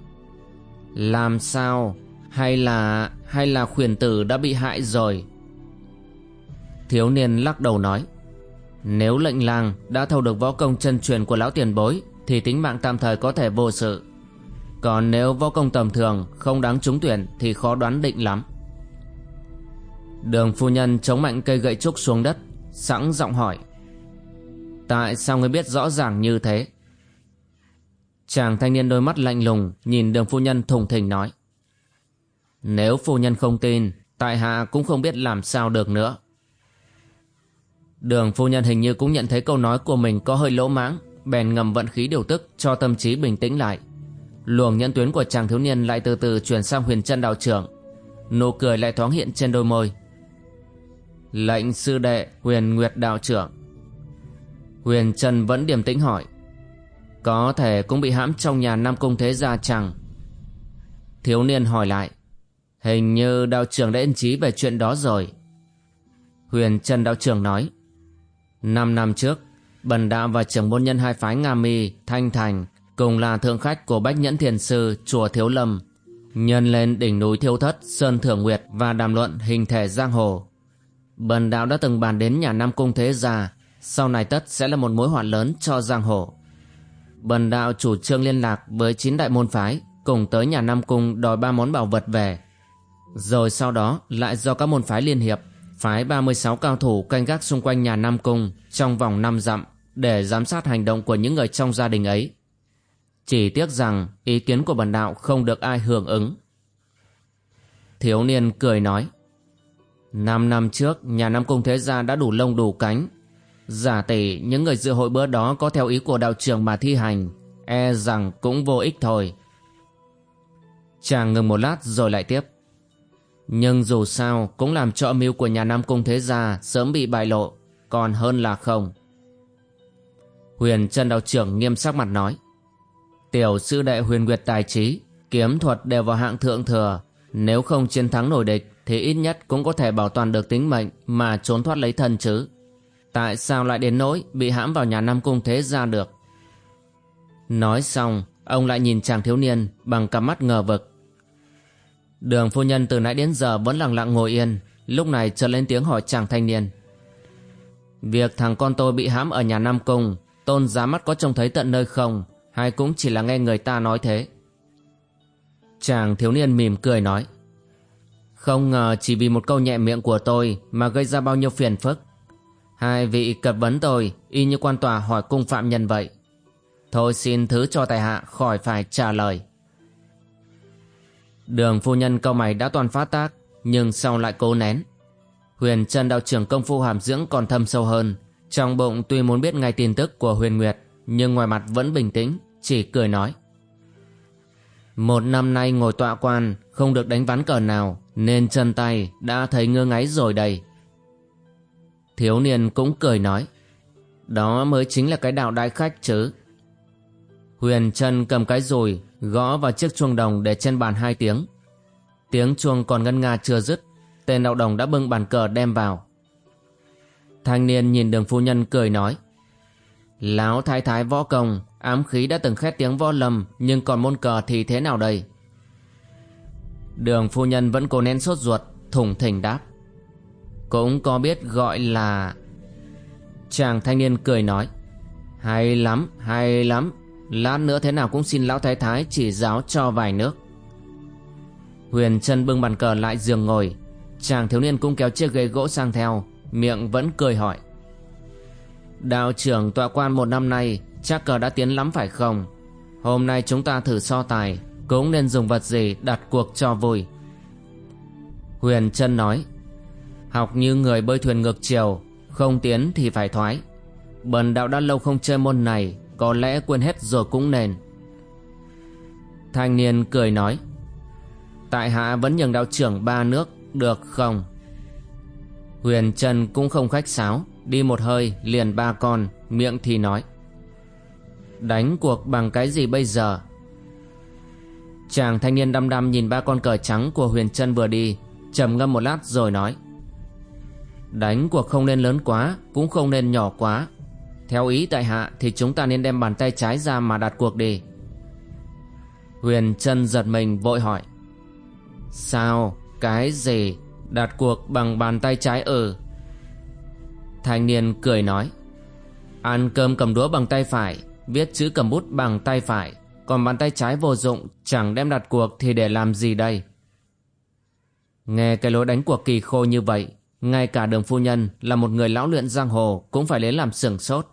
A: Làm sao? Hay là... hay là khuyển tử đã bị hại rồi? Thiếu niên lắc đầu nói. Nếu lệnh làng đã thâu được võ công chân truyền của lão tiền bối thì tính mạng tạm thời có thể vô sự. Còn nếu võ công tầm thường không đáng trúng tuyển thì khó đoán định lắm. Đường phu nhân chống mạnh cây gậy trúc xuống đất, sẵn giọng hỏi. Tại sao người biết rõ ràng như thế? Chàng thanh niên đôi mắt lạnh lùng nhìn đường phu nhân thùng thình nói. Nếu phu nhân không tin, tại hạ cũng không biết làm sao được nữa. Đường phu nhân hình như cũng nhận thấy câu nói của mình có hơi lỗ mãng, bèn ngầm vận khí điều tức cho tâm trí bình tĩnh lại. Luồng nhân tuyến của chàng thiếu niên lại từ từ chuyển sang huyền chân đạo trưởng. Nụ cười lại thoáng hiện trên đôi môi. Lệnh sư đệ huyền nguyệt đạo trưởng. Huyền Trần vẫn điềm tĩnh hỏi. Có thể cũng bị hãm trong nhà Nam Cung Thế Gia chẳng? Thiếu niên hỏi lại. Hình như đạo trưởng đã ân trí về chuyện đó rồi. Huyền Trần đạo trưởng nói. Năm năm trước, Bần Đạo và trưởng môn nhân hai phái Nga Mi, Thanh Thành cùng là thượng khách của Bách Nhẫn Thiền Sư Chùa Thiếu Lâm nhân lên đỉnh núi Thiêu Thất, Sơn Thưởng Nguyệt và đàm luận hình thể giang hồ. Bần Đạo đã từng bàn đến nhà Nam Cung Thế Gia, sau này tất sẽ là một mối hoạn lớn cho giang hồ. Bần Đạo chủ trương liên lạc với chín đại môn phái cùng tới nhà Nam Cung đòi ba món bảo vật về. Rồi sau đó lại do các môn phái liên hiệp phái 36 cao thủ canh gác xung quanh nhà Nam Cung trong vòng 5 dặm để giám sát hành động của những người trong gia đình ấy. Chỉ tiếc rằng ý kiến của bần đạo không được ai hưởng ứng. Thiếu niên cười nói, Năm năm trước, nhà Nam Cung Thế Gia đã đủ lông đủ cánh Giả tỷ những người dự hội bữa đó có theo ý của đạo trưởng mà thi hành E rằng cũng vô ích thôi Chàng ngừng một lát rồi lại tiếp nhưng dù sao cũng làm cho mưu của nhà Nam Cung Thế Gia sớm bị bại lộ, còn hơn là không. Huyền Trân Đạo trưởng nghiêm sắc mặt nói. Tiểu sư đệ huyền nguyệt tài trí, kiếm thuật đều vào hạng thượng thừa. Nếu không chiến thắng nổi địch thì ít nhất cũng có thể bảo toàn được tính mệnh mà trốn thoát lấy thân chứ. Tại sao lại đến nỗi bị hãm vào nhà Nam Cung Thế Gia được? Nói xong, ông lại nhìn chàng thiếu niên bằng cặp mắt ngờ vực. Đường phu nhân từ nãy đến giờ vẫn lặng lặng ngồi yên. Lúc này chợt lên tiếng hỏi chàng thanh niên. Việc thằng con tôi bị hãm ở nhà Nam Cung, Tôn giá mắt có trông thấy tận nơi không? Hay cũng chỉ là nghe người ta nói thế? Chàng thiếu niên mỉm cười nói. Không ngờ chỉ vì một câu nhẹ miệng của tôi Mà gây ra bao nhiêu phiền phức. Hai vị cật vấn tôi, Y như quan tòa hỏi cung phạm nhân vậy. Thôi xin thứ cho tài hạ khỏi phải trả lời. Đường phu nhân câu mày đã toàn phát tác, Nhưng sau lại cố nén. Huyền chân đạo trưởng công phu hàm dưỡng còn thâm sâu hơn. Trong bụng tuy muốn biết ngay tin tức của Huyền Nguyệt, Nhưng ngoài mặt vẫn bình tĩnh, Chỉ cười nói. Một năm nay ngồi tọa quan, Không được đánh ván cờ nào, Nên chân tay đã thấy ngơ ngáy rồi đây. Thiếu niên cũng cười nói. Đó mới chính là cái đạo đại khách chứ. Huyền Trân cầm cái rồi gõ vào chiếc chuông đồng để trên bàn hai tiếng. Tiếng chuông còn ngân nga chưa dứt, tên đạo đồng đã bưng bàn cờ đem vào. Thanh niên nhìn đường phu nhân cười nói. Láo thái thái võ công, ám khí đã từng khét tiếng võ lầm, nhưng còn môn cờ thì thế nào đây? Đường phu nhân vẫn cố nén sốt ruột, thủng thỉnh đáp. Cũng có biết gọi là Chàng thanh niên cười nói Hay lắm, hay lắm Lát nữa thế nào cũng xin lão thái thái chỉ giáo cho vài nước. Huyền chân bưng bàn cờ lại giường ngồi. Chàng thiếu niên cũng kéo chiếc ghế gỗ sang theo, Miệng vẫn cười hỏi. Đạo trưởng tọa quan một năm nay, Chắc cờ đã tiến lắm phải không? Hôm nay chúng ta thử so tài, Cũng nên dùng vật gì đặt cuộc cho vui? Huyền chân nói. Học như người bơi thuyền ngược chiều, Không tiến thì phải thoái. Bần đạo đã lâu không chơi môn này có lẽ quên hết rồi cũng nên. Thanh niên cười nói, Tại hạ vẫn nhường đạo trưởng ba nước Được không? Huyền Trần cũng không khách sáo, Đi một hơi liền ba con, Miệng thì nói, Đánh cuộc bằng cái gì bây giờ? Chàng thanh niên đăm đăm nhìn ba con cờ trắng của Huyền Trân vừa đi, trầm ngâm một lát rồi nói, Đánh cuộc không nên lớn quá, Cũng không nên nhỏ quá. Theo ý tại hạ thì chúng ta nên đem bàn tay trái ra mà đặt cuộc đi Huyền Trân giật mình vội hỏi, Sao? Cái gì? Đặt cuộc bằng bàn tay trái ừ Thanh niên cười nói, Ăn cơm cầm đũa bằng tay phải, Viết chữ cầm bút bằng tay phải, Còn bàn tay trái vô dụng, Chẳng đem đặt cuộc thì để làm gì đây Nghe cái lối đánh cuộc kỳ khô như vậy, Ngay cả đường phu nhân Là một người lão luyện giang hồ Cũng phải lấy làm sửng sốt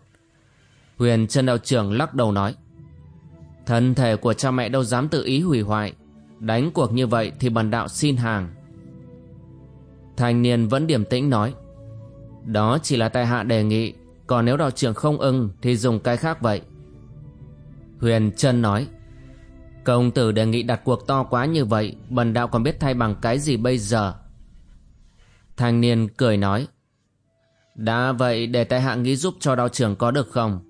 A: Huyền Trân Đạo trưởng lắc đầu nói, Thân thể của cha mẹ đâu dám tự ý hủy hoại. Đánh cuộc như vậy thì bần đạo xin hàng. Thanh niên vẫn điềm tĩnh nói, Đó chỉ là tại hạ đề nghị, Còn nếu đạo trưởng không ưng Thì dùng cái khác vậy. Huyền Trân nói, Công tử đề nghị đặt cuộc to quá như vậy, Bần đạo còn biết thay bằng cái gì bây giờ? Thanh niên cười nói, Đã vậy để tại hạ nghĩ giúp cho đạo trưởng có được không?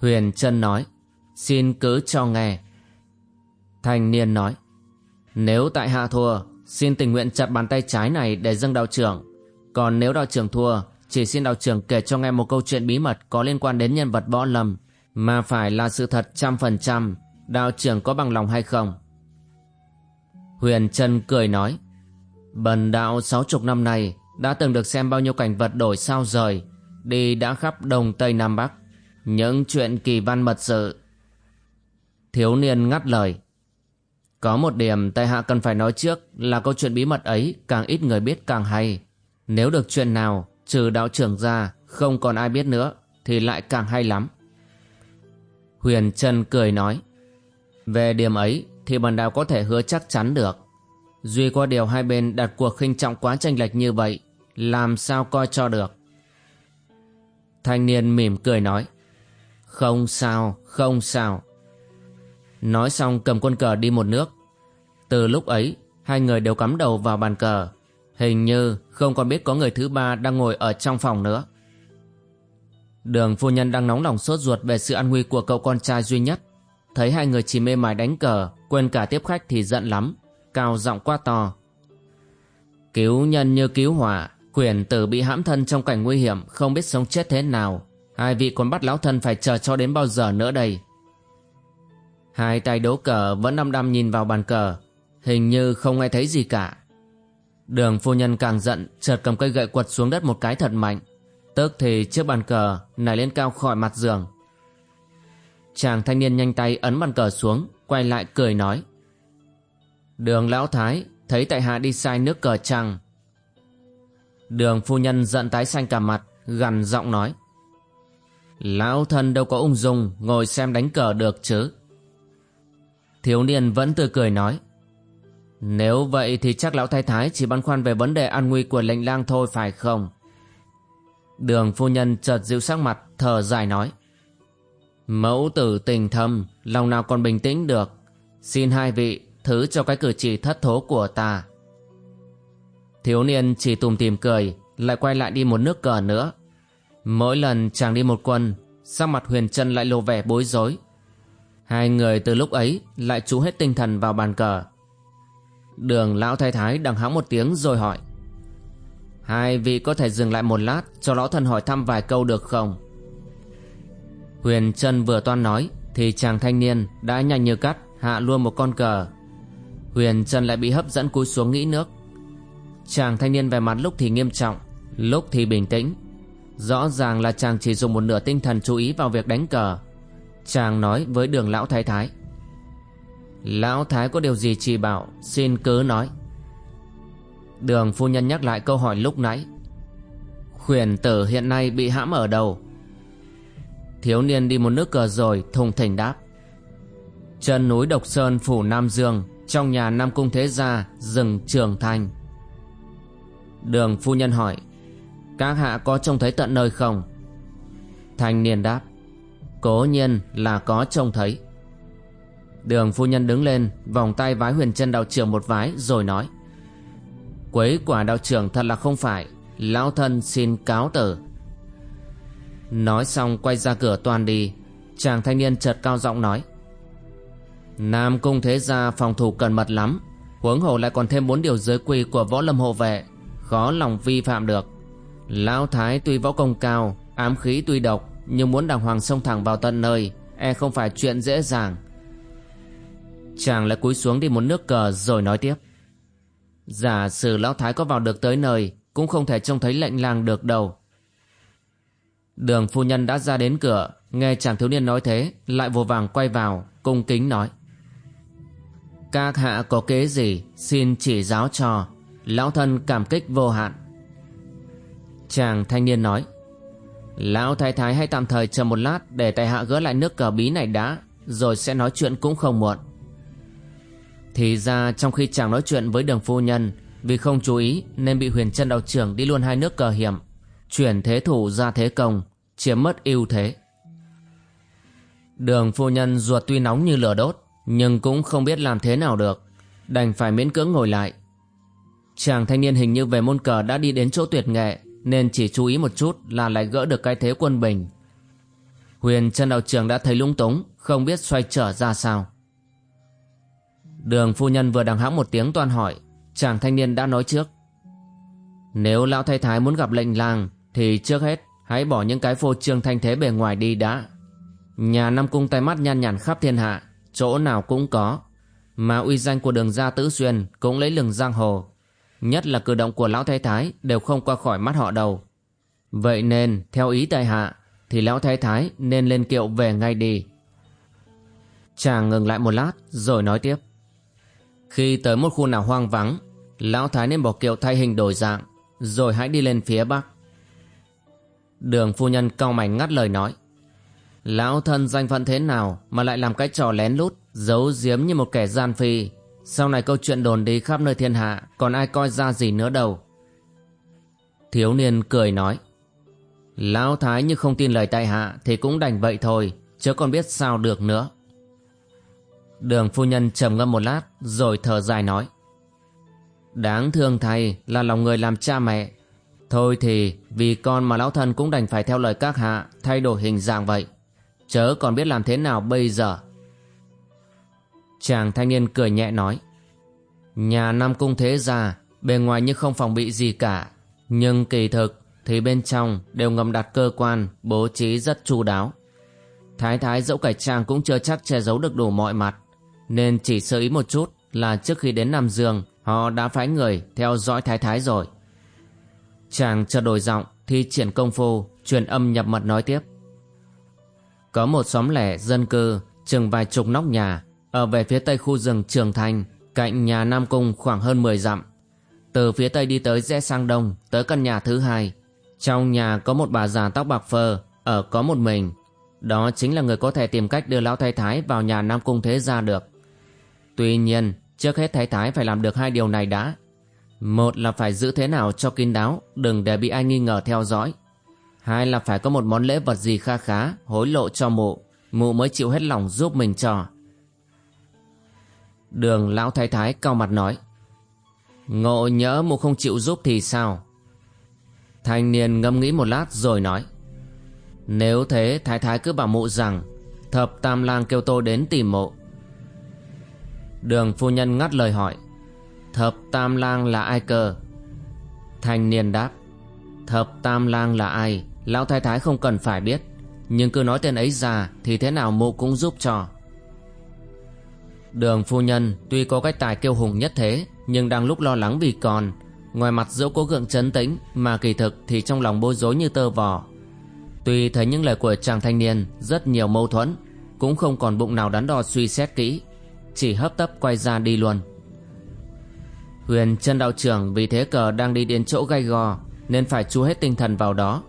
A: Huyền Trân nói, Xin cứ cho nghe. Thanh niên nói, Nếu tại hạ thua Xin tình nguyện chặt bàn tay trái này để dâng đạo trưởng. Còn nếu đạo trưởng thua, Chỉ xin đạo trưởng kể cho nghe một câu chuyện bí mật Có liên quan đến nhân vật võ lâm, Mà phải là sự thật trăm phần trăm, Đạo trưởng có bằng lòng hay không? Huyền Trân cười nói, Bần đạo sáu chục năm nay Đã từng được xem bao nhiêu cảnh vật đổi sao rời, Đi đã khắp Đông Tây Nam Bắc. Những chuyện kỳ văn mật sự Thiếu niên ngắt lời có một điểm tại hạ cần phải nói trước là câu chuyện bí mật ấy càng ít người biết càng hay. Nếu được chuyện nào, trừ đạo trưởng ra, không còn ai biết nữa, thì lại càng hay lắm. Huyền Trân cười nói, về điểm ấy thì bần đạo có thể hứa chắc chắn được. Duy có điều hai bên đặt cuộc khinh trọng quá tranh lệch như vậy, làm sao coi cho được. Thanh niên mỉm cười nói, không sao, không sao. Nói xong cầm quân cờ đi một nước. Từ lúc ấy Hai người đều cắm đầu vào bàn cờ. Hình như không còn biết có người thứ ba Đang ngồi ở trong phòng nữa. Đường phu nhân đang nóng lòng sốt ruột Về sự an nguy của cậu con trai duy nhất. Thấy hai người chỉ mê mải đánh cờ Quên cả tiếp khách thì giận lắm Cao giọng quá to. Cứu nhân như cứu hỏa Quyền tử bị hãm thân trong cảnh nguy hiểm Không biết sống chết thế nào. Hai vị còn bắt lão thân phải chờ cho đến bao giờ nữa đây? Hai tay đấu cờ vẫn đăm đăm nhìn vào bàn cờ, Hình như không nghe thấy gì cả. Đường phu nhân càng giận, Chợt cầm cây gậy quật xuống đất một cái thật mạnh. Tức thì chiếc bàn cờ Nảy lên cao khỏi mặt giường. Chàng thanh niên nhanh tay ấn bàn cờ xuống, Quay lại cười nói. Đường lão thái, Thấy tại hạ đi sai nước cờ trăng Đường phu nhân giận tái xanh cả mặt, Gằn giọng nói. Lão thân đâu có ung dung, Ngồi xem đánh cờ được chứ? Thiếu niên vẫn tươi cười nói, Nếu vậy thì chắc lão thái thái chỉ băn khoăn về vấn đề an nguy của lệnh lang thôi phải không? Đường phu nhân chợt dịu sắc mặt, thở dài nói, Mẫu tử tình thâm, Lòng nào còn bình tĩnh được? Xin hai vị thứ cho cái cử chỉ thất thố của ta. Thiếu niên chỉ tùm tìm cười, Lại quay lại đi một nước cờ nữa. Mỗi lần chàng đi một quân Sắc mặt huyền chân lại lộ vẻ bối rối Hai người từ lúc ấy lại chú hết tinh thần vào bàn cờ. Đường lão thái thái đằng hắng một tiếng rồi hỏi. Hai vị có thể dừng lại một lát cho lão thần hỏi thăm vài câu được không? Huyền Trân vừa toan nói thì chàng thanh niên đã nhanh như cắt hạ luôn một con cờ. Huyền Trân lại bị hấp dẫn cúi xuống nghĩ nước. Chàng thanh niên về mặt lúc thì nghiêm trọng, Lúc thì bình tĩnh Rõ ràng là chàng chỉ dùng một nửa tinh thần chú ý vào việc đánh cờ. Chàng nói với đường lão thái thái. Lão thái có điều gì chỉ bảo, Xin cứ nói. Đường phu nhân nhắc lại câu hỏi lúc nãy. Khuyển tử hiện nay bị hãm ở đâu? Thiếu niên đi một nước cờ rồi, thùng thỉnh đáp. Chân núi Độc Sơn phủ Nam Dương, Trong nhà Nam Cung Thế Gia, rừng Trường Thanh Đường phu nhân hỏi các hạ có trông thấy tận nơi không? Thanh niên đáp, Cố nhiên là có trông thấy. Đường phu nhân đứng lên, Vòng tay vái huyền chân đạo trưởng một vái, Rồi nói, Quấy quả đạo trưởng thật là không phải. Lão thân xin cáo tử. Nói xong quay ra cửa toàn đi. Chàng thanh niên chợt cao giọng nói, Nam cung thế gia phòng thủ cần mật lắm. Huống hồ lại còn thêm bốn điều giới quy của võ lâm hộ vệ, Khó lòng vi phạm được. Lão Thái tuy võ công cao, Ám khí tuy độc, Nhưng muốn đàng hoàng xông thẳng vào tận nơi E không phải chuyện dễ dàng. Chàng lại cúi xuống đi một nước cờ rồi nói tiếp. Giả sử Lão Thái có vào được tới nơi, Cũng không thể trông thấy lệnh làng được đâu. Đường phu nhân đã ra đến cửa, Nghe chàng thiếu niên nói thế, Lại vô vàng quay vào, Cung kính nói. Các hạ có kế gì, Xin chỉ giáo cho. Lão thân cảm kích vô hạn. Chàng thanh niên nói. Lão thái thái hãy tạm thời chờ một lát Để tài hạ gỡ lại nước cờ bí này đã, Rồi sẽ nói chuyện cũng không muộn. Thì ra trong khi chàng nói chuyện với đường phu nhân, Vì không chú ý Nên bị huyền chân đạo trưởng đi luôn hai nước cờ hiểm, Chuyển thế thủ ra thế công, Chiếm mất ưu thế. Đường phu nhân ruột tuy nóng như lửa đốt, Nhưng cũng không biết làm thế nào được, Đành phải miễn cưỡng ngồi lại. Chàng thanh niên hình như về môn cờ đã đi đến chỗ tuyệt nghệ nên chỉ chú ý một chút là lại gỡ được cái thế quân bình. Huyền chân đạo trường đã thấy lung túng, Không biết xoay trở ra sao. Đường phu nhân vừa đằng hãng một tiếng toàn hỏi, Chàng thanh niên đã nói trước. Nếu lão thái thái muốn gặp lệnh làng, Thì trước hết hãy bỏ những cái phô trương thanh thế bề ngoài đi đã. Nhà Nam Cung tay mắt nhan nhản khắp thiên hạ, Chỗ nào cũng có. Mà uy danh của đường gia tứ xuyên Cũng lấy lừng giang hồ. Nhất là cử động của lão thái thái Đều không qua khỏi mắt họ đâu. Vậy nên, theo ý tại hạ, Thì lão thái thái nên lên kiệu về ngay đi. Chàng ngừng lại một lát, Rồi nói tiếp. Khi tới một khu nào hoang vắng, Lão thái nên bỏ kiệu thay hình đổi dạng, Rồi hãy đi lên phía bắc. Đường phu nhân cao mảnh ngắt lời nói. Lão thân danh phận thế nào Mà lại làm cái trò lén lút, Giấu giếm như một kẻ gian phi? Sau này câu chuyện đồn đi khắp nơi thiên hạ, Còn ai coi ra gì nữa đâu. Thiếu niên cười nói, Lão thái như không tin lời tại hạ Thì cũng đành vậy thôi Chứ còn biết sao được nữa. Đường phu nhân trầm ngâm một lát, Rồi thở dài nói, Đáng thương thầy là lòng người làm cha mẹ. Thôi thì, vì con mà lão thân cũng đành phải theo lời các hạ, Thay đổi hình dạng vậy. Chớ còn biết làm thế nào bây giờ. Chàng thanh niên cười nhẹ nói, Nhà Nam Cung thế già Bề ngoài như không phòng bị gì cả, Nhưng kỳ thực Thì bên trong đều ngầm đặt cơ quan Bố trí rất chu đáo. Thái thái dẫu cải trang cũng chưa chắc che giấu được đủ mọi mặt, Nên chỉ sơ ý một chút Là trước khi đến Nam Dương, Họ đã phái người theo dõi thái thái rồi. Chàng chợt đổi giọng Thi triển công phu, Truyền âm nhập mật nói tiếp, có một xóm lẻ dân cư chừng vài chục nóc nhà ở về phía tây khu rừng Trường Thành cạnh nhà Nam Cung khoảng hơn 10 dặm. Từ phía tây đi tới rẽ sang đông tới căn nhà thứ hai. Trong nhà có một bà già tóc bạc phơ ở có một mình. Đó chính là người có thể tìm cách đưa lão thái thái vào nhà Nam Cung thế gia được. Tuy nhiên trước hết thái thái phải làm được hai điều này đã. Một là phải giữ thế nào cho kín đáo đừng để bị ai nghi ngờ theo dõi. Hai là phải có một món lễ vật gì kha khá hối lộ cho mụ, mụ mới chịu hết lòng giúp mình cho. Đường lão thái thái cao mặt nói. Ngộ nhỡ mụ không chịu giúp thì sao? Thanh niên ngâm nghĩ một lát rồi nói. Nếu thế, thái thái cứ bảo mụ rằng, thập tam lang kêu tôi đến tìm mụ. Đường phu nhân ngắt lời hỏi. Thập tam lang là ai cơ? Thanh niên đáp. Thập tam lang là ai? Lão thái thái không cần phải biết, Nhưng cứ nói tên ấy ra Thì thế nào mụ cũng giúp cho Đường phu nhân tuy có cái tài kiêu hùng nhất thế, Nhưng đang lúc lo lắng vì con Ngoài mặt dẫu cố gượng chấn tĩnh, Mà kỳ thực thì trong lòng bối rối như tơ vò. Tuy thấy những lời của chàng thanh niên Rất nhiều mâu thuẫn, Cũng không còn bụng nào đắn đo suy xét kỹ, Chỉ hấp tấp quay ra đi luôn. Huyền chân đạo trưởng vì thế cờ đang đi đến chỗ gay gò, Nên phải chú hết tinh thần vào đó.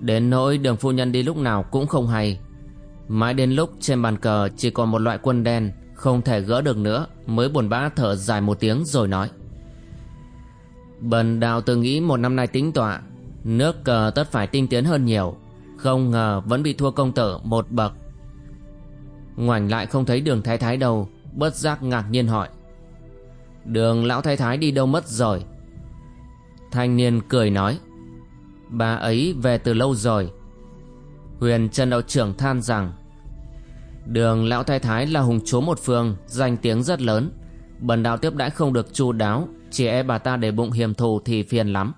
A: Đến nỗi đường phu nhân đi lúc nào cũng không hay. Mãi đến lúc trên bàn cờ chỉ còn một loại quân đen không thể gỡ được nữa, Mới buồn bã thở dài một tiếng rồi nói. Bần đạo từng nghĩ một năm nay tính tọa Nước cờ tất phải tinh tiến hơn nhiều, Không ngờ vẫn bị thua công tử một bậc. Ngoảnh lại không thấy đường thái thái đâu, Bất giác ngạc nhiên hỏi. Đường lão thái thái đi đâu mất rồi? Thanh niên cười nói. Bà ấy về từ lâu rồi. Huyền Trần Đạo trưởng than rằng Đường lão thái thái là hùng chúa một phương, Danh tiếng rất lớn. Bần đạo tiếp đãi không được chu đáo, Chỉ e bà ta để bụng hiểm thù thì phiền lắm.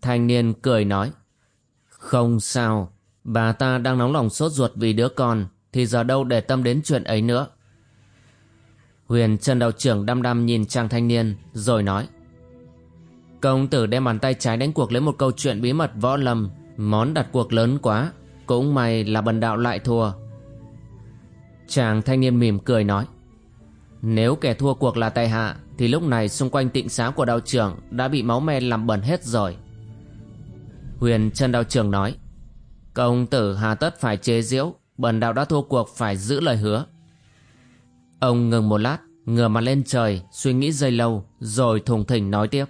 A: Thanh niên cười nói, Không sao, Bà ta đang nóng lòng sốt ruột vì đứa con, Thì giờ đâu để tâm đến chuyện ấy nữa. Huyền Trần Đạo trưởng đăm đăm nhìn chàng thanh niên, Rồi nói, Công tử đem bàn tay trái đánh cuộc lấy một câu chuyện bí mật võ lâm, Món đặt cuộc lớn quá. Cũng may là bần đạo lại thua Chàng thanh niên mỉm cười nói, Nếu kẻ thua cuộc là tài hạ, Thì lúc này xung quanh tịnh xá của đạo trưởng Đã bị máu me làm bẩn hết rồi Huyền chân đạo trưởng nói, Công tử hà tất phải chế diễu Bần đạo đã thua cuộc phải giữ lời hứa Ông ngừng một lát, Ngửa mặt lên trời, Suy nghĩ dây lâu, Rồi thùng thỉnh nói tiếp,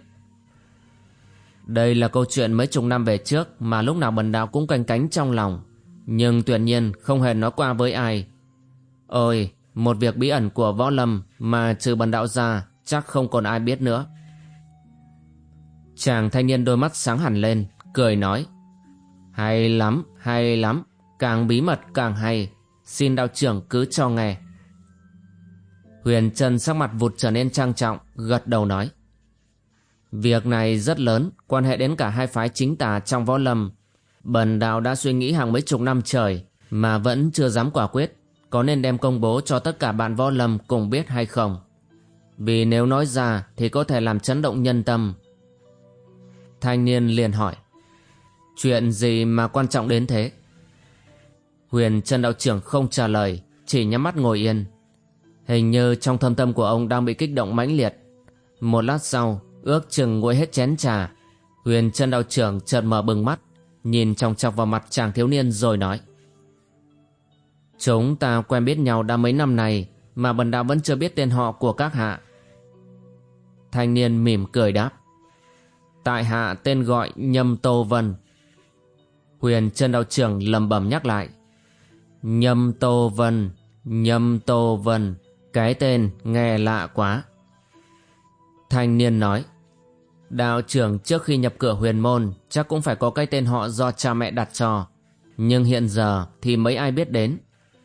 A: đây là câu chuyện mấy chục năm về trước mà lúc nào bần đạo cũng canh cánh trong lòng. Nhưng tuyệt nhiên không hề nói qua với ai. Ôi, một việc bí ẩn của võ lâm mà trừ bần đạo ra chắc không còn ai biết nữa. Chàng thanh niên đôi mắt sáng hẳn lên, cười nói. Hay lắm, hay lắm, càng bí mật càng hay, xin đạo trưởng cứ cho nghe. Huyền Trân sắc mặt vụt trở nên trang trọng, gật đầu nói. Việc này rất lớn, quan hệ đến cả hai phái chính tà trong võ lâm. Bần đạo đã suy nghĩ hàng mấy chục năm trời, mà vẫn chưa dám quả quyết, có nên đem công bố cho tất cả bạn võ lâm cùng biết hay không. Vì nếu nói ra thì có thể làm chấn động nhân tâm. Thanh niên liền hỏi, chuyện gì mà quan trọng đến thế? Huyền Trần Đạo Trưởng không trả lời, chỉ nhắm mắt ngồi yên. Hình như trong thâm tâm của ông đang bị kích động mãnh liệt. Một lát sau, Ước chừng nguội hết chén trà Huyền chân đạo trưởng chợt mở bừng mắt Nhìn trong chọc vào mặt chàng thiếu niên rồi nói Chúng ta quen biết nhau đã mấy năm này, Mà bần đạo vẫn chưa biết tên họ của các hạ. Thanh niên mỉm cười đáp. Tại hạ tên gọi Nhâm Tô Vân. Huyền chân đạo trưởng lầm bẩm nhắc lại. Nhâm Tô Vân, Nhâm Tô Vân, Cái tên nghe lạ quá. Thanh niên nói. Đạo trưởng trước khi nhập cửa huyền môn, chắc cũng phải có cái tên họ do cha mẹ đặt cho. Nhưng hiện giờ thì mấy ai biết đến.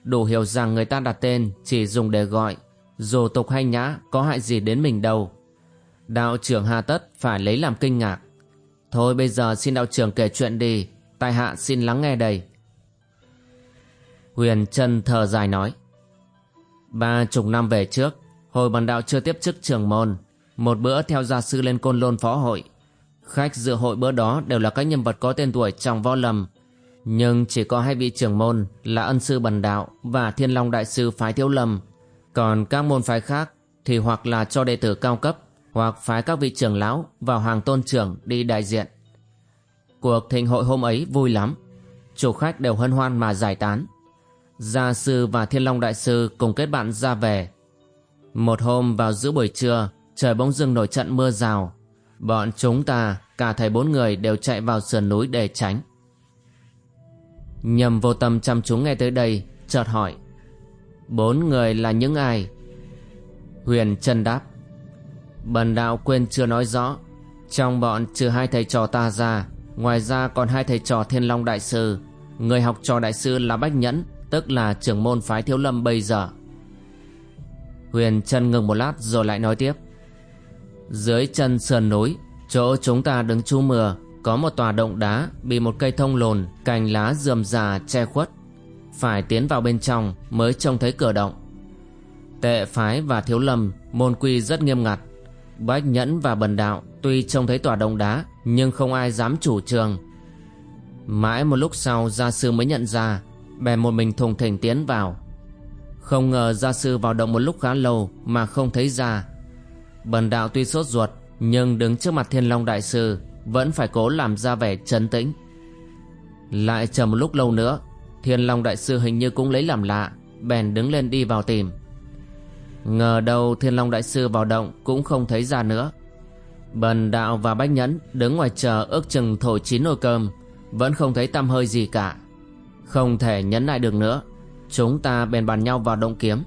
A: Đủ hiểu rằng người ta đặt tên chỉ dùng để gọi. Dù tục hay nhã có hại gì đến mình đâu. Đạo trưởng hà tất phải lấy làm kinh ngạc. Thôi bây giờ xin đạo trưởng kể chuyện đi. Tài hạ xin lắng nghe đây. Huyền Trân thở dài nói. Ba chục năm về trước, hồi bản đạo chưa tiếp chức trưởng môn, một bữa theo gia sư lên côn lôn phó hội Khách dự hội bữa đó đều là các nhân vật có tên tuổi trong võ lâm nhưng chỉ có hai vị trưởng môn là ân sư bần đạo và thiên long đại sư phái thiếu lâm. Còn các môn phái khác thì hoặc là cho đệ tử cao cấp Hoặc phái các vị trưởng lão và hoàng tôn trưởng đi đại diện. Cuộc thịnh hội hôm ấy vui lắm. Chủ khách đều hân hoan mà giải tán. Gia sư và thiên long đại sư cùng kết bạn ra về. Một hôm vào giữa buổi trưa trời bỗng dưng nổi trận mưa rào. Bọn chúng ta, cả thầy bốn người đều chạy vào sườn núi để tránh. Nhầm vô tâm chăm chú nghe tới đây, chợt hỏi. Bốn người là những ai? Huyền chân đáp. Bần đạo quên chưa nói rõ. Trong bọn trừ hai thầy trò ta ra, ngoài ra còn hai thầy trò thiên long đại sư. Người học trò đại sư là Bách Nhẫn, tức là trưởng môn phái thiếu lâm bây giờ. Huyền chân ngừng một lát rồi lại nói tiếp. Dưới chân sườn núi Chỗ chúng ta đứng trú mưa có một tòa động đá Bị một cây thông lồn Cành lá rườm rà che khuất Phải tiến vào bên trong Mới trông thấy cửa động Tệ phái và thiếu lâm Môn quy rất nghiêm ngặt Bách nhẫn và bần đạo tuy trông thấy tòa động đá nhưng không ai dám chủ trương. Mãi một lúc sau gia sư mới nhận ra, bèn một mình thùng thình tiến vào. Không ngờ gia sư vào động một lúc khá lâu mà không thấy ra. Bần đạo tuy sốt ruột nhưng đứng trước mặt thiên long đại sư vẫn phải cố làm ra vẻ trấn tĩnh. Lại chờ một lúc lâu nữa, thiên long đại sư hình như cũng lấy làm lạ, bèn đứng lên đi vào tìm. Ngờ đâu thiên long đại sư vào động cũng không thấy ra nữa. Bần đạo và bách nhẫn đứng ngoài chờ ước chừng thổi chín nồi cơm, vẫn không thấy tăm hơi gì cả. Không thể nhấn lại được nữa, chúng ta bèn bàn nhau vào động kiếm.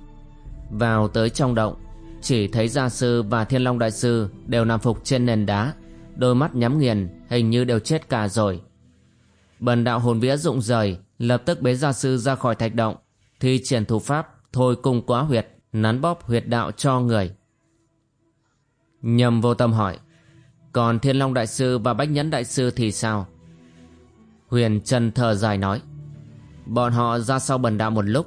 A: Vào tới trong động, chỉ thấy gia sư và thiên long đại sư đều nằm phục trên nền đá, đôi mắt nhắm nghiền, hình như đều chết cả rồi. Bần đạo hồn vía rụng rời, lập tức bế gia sư ra khỏi thạch động, thi triển thủ pháp thôi cung quá huyệt, nắn bóp huyệt đạo cho người. Nhầm vô tâm hỏi, còn thiên long đại sư và bách nhẫn đại sư thì sao? Huyền Trần thở dài nói, bọn họ ra sau bần đạo một lúc,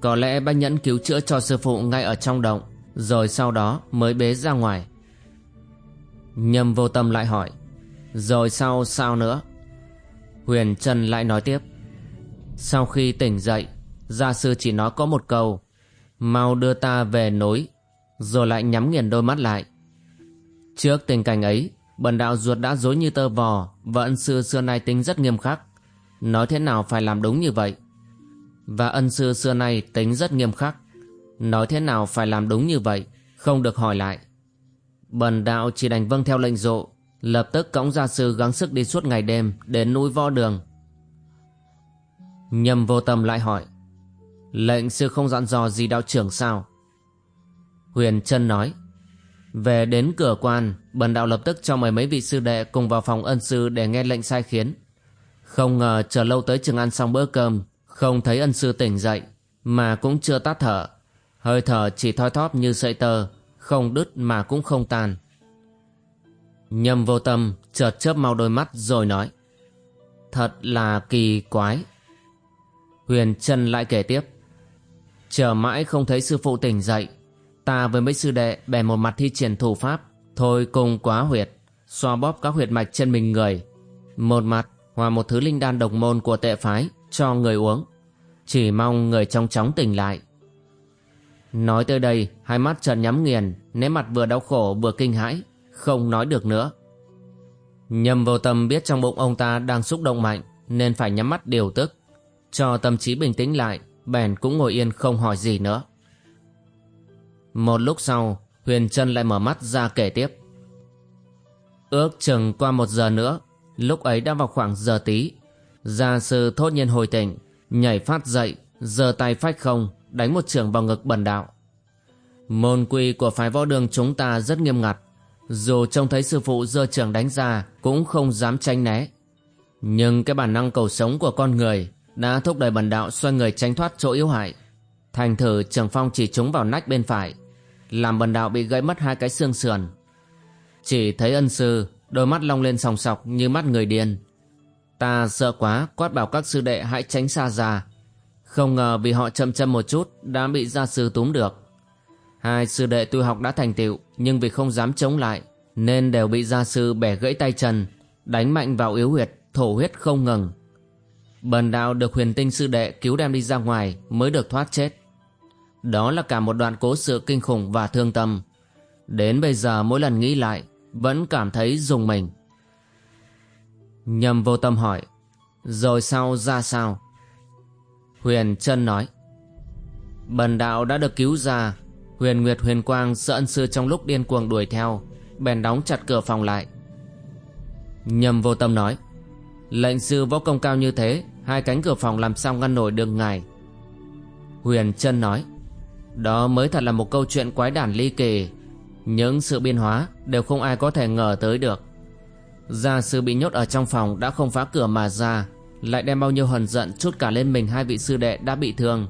A: có lẽ bách nhẫn cứu chữa cho sư phụ ngay ở trong động, rồi sau đó mới bế ra ngoài. Nhâm vô tâm lại hỏi, rồi sau sao nữa? Huyền Trân lại nói tiếp, sau khi tỉnh dậy, gia sư chỉ nói có một câu, mau đưa ta về núi, rồi lại nhắm nghiền đôi mắt lại. Trước tình cảnh ấy, bần đạo ruột đã dối như tơ vò và ân sư xưa nay tính rất nghiêm khắc. Nói thế nào phải làm đúng như vậy? Và ân sư xưa nay tính rất nghiêm khắc. Nói thế nào phải làm đúng như vậy, không được hỏi lại. Bần đạo chỉ đành vâng theo lệnh dụ, lập tức cõng gia sư gắng sức đi suốt ngày đêm đến núi võ đường. Nhầm vô tâm lại hỏi, lệnh sư không dặn dò gì đạo trưởng sao? Huyền Trân nói, về đến cửa quan, bần đạo lập tức cho mời mấy vị sư đệ cùng vào phòng ân sư để nghe lệnh sai khiến. Không ngờ chờ lâu tới trường ăn xong bữa cơm, không thấy ân sư tỉnh dậy, mà cũng chưa tắt thở. Hơi thở chỉ thoi thóp như sợi tơ, không đứt mà cũng không tan. Nhâm vô tâm, chợt chớp mau đôi mắt rồi nói, Thật là kỳ quái. Huyền Trân lại kể tiếp, Chờ mãi không thấy sư phụ tỉnh dậy, Ta với mấy sư đệ bè một mặt thi triển thủ pháp, Thôi cùng quá huyệt, Xoa bóp các huyệt mạch trên mình người. Một mặt, hòa một thứ linh đan độc môn của tệ phái Cho người uống. Chỉ mong người trong chóng tỉnh lại. Nói tới đây, Hai mắt trần nhắm nghiền, Nét mặt vừa đau khổ vừa kinh hãi, Không nói được nữa. Nhầm vô tâm biết trong bụng ông ta đang xúc động mạnh, Nên phải nhắm mắt điều tức. Cho tâm trí bình tĩnh lại, Bèn cũng ngồi yên không hỏi gì nữa. Một lúc sau, Huyền Trân lại mở mắt ra kể tiếp. Ước chừng qua một giờ nữa, Lúc ấy đã vào khoảng giờ tí. Gia sư thốt nhiên hồi tỉnh, Nhảy phát dậy, giơ tay phách không Đánh một trường vào ngực bần đạo. Môn quy của phái võ đường chúng ta rất nghiêm ngặt. Dù trông thấy sư phụ giơ trường đánh ra, Cũng không dám tranh né. Nhưng cái bản năng cầu sống của con người Đã thúc đẩy bần đạo xoay người tránh thoát chỗ yếu hại. Thành thử trường phong chỉ trúng vào nách bên phải, Làm bần đạo bị gãy mất hai cái xương sườn. Chỉ thấy ân sư, Đôi mắt long lên sòng sọc như mắt người điên. Ta sợ quá, quát bảo các sư đệ hãy tránh xa ra. Không ngờ vì họ chậm chậm một chút Đã bị gia sư túm được. Hai sư đệ tu học đã thành tựu, Nhưng vì không dám chống lại, Nên đều bị gia sư bẻ gãy tay chân, Đánh mạnh vào yếu huyệt, Thổ huyết không ngừng. Bần đạo được huyền tinh sư đệ cứu đem đi ra ngoài Mới được thoát chết. Đó là cả một đoạn cố sự kinh khủng và thương tâm. Đến bây giờ mỗi lần nghĩ lại, Vẫn cảm thấy dùng mình. Nhầm vô tâm hỏi, Rồi sau ra sao? Huyền chân nói. Bần đạo đã được cứu ra. Huyền Nguyệt, Huyền Quang, sợ ân sư trong lúc điên cuồng đuổi theo, Bèn đóng chặt cửa phòng lại. Nhầm vô tâm nói, Lệnh sư võ công cao như thế, Hai cánh cửa phòng làm sao ngăn nổi đường ngài? Huyền Trân nói, Đó mới thật là một câu chuyện quái đản ly kỳ. Những sự biến hóa Đều không ai có thể ngờ tới được. Gia sư bị nhốt ở trong phòng Đã không phá cửa mà ra lại đem bao nhiêu hờn giận chút cả lên mình Hai vị sư đệ đã bị thương.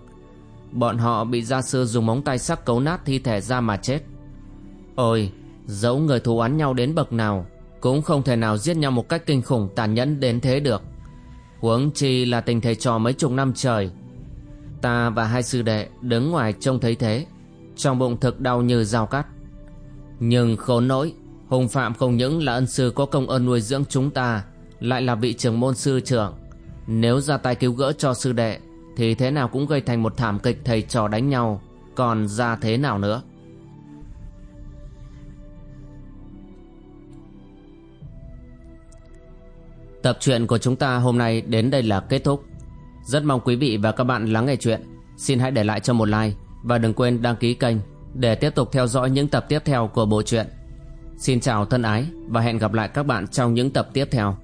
A: Bọn họ bị gia sư dùng móng tay sắc cấu nát thi thể ra mà chết. Ôi, Dẫu người thù oán nhau đến bậc nào, Cũng không thể nào giết nhau một cách kinh khủng tàn nhẫn đến thế được. Huống chi là tình thầy trò mấy chục năm trời. Ta và hai sư đệ đứng ngoài trông thấy thế, Trong bụng thực đau như dao cắt. Nhưng khốn nỗi Hùng Phạm không những là ân sư có công ơn nuôi dưỡng chúng ta, Lại là vị trưởng môn sư trưởng. Nếu ra tay cứu gỡ cho sư đệ, Thì thế nào cũng gây thành một thảm kịch thầy trò đánh nhau. Còn ra thế nào nữa? Tập truyện của chúng ta hôm nay đến đây là kết thúc. Rất mong quý vị và các bạn lắng nghe chuyện. Xin hãy để lại cho một like Và đừng quên đăng ký kênh Để tiếp tục theo dõi những tập tiếp theo của bộ truyện. Xin chào thân ái và hẹn gặp lại các bạn trong những tập tiếp theo.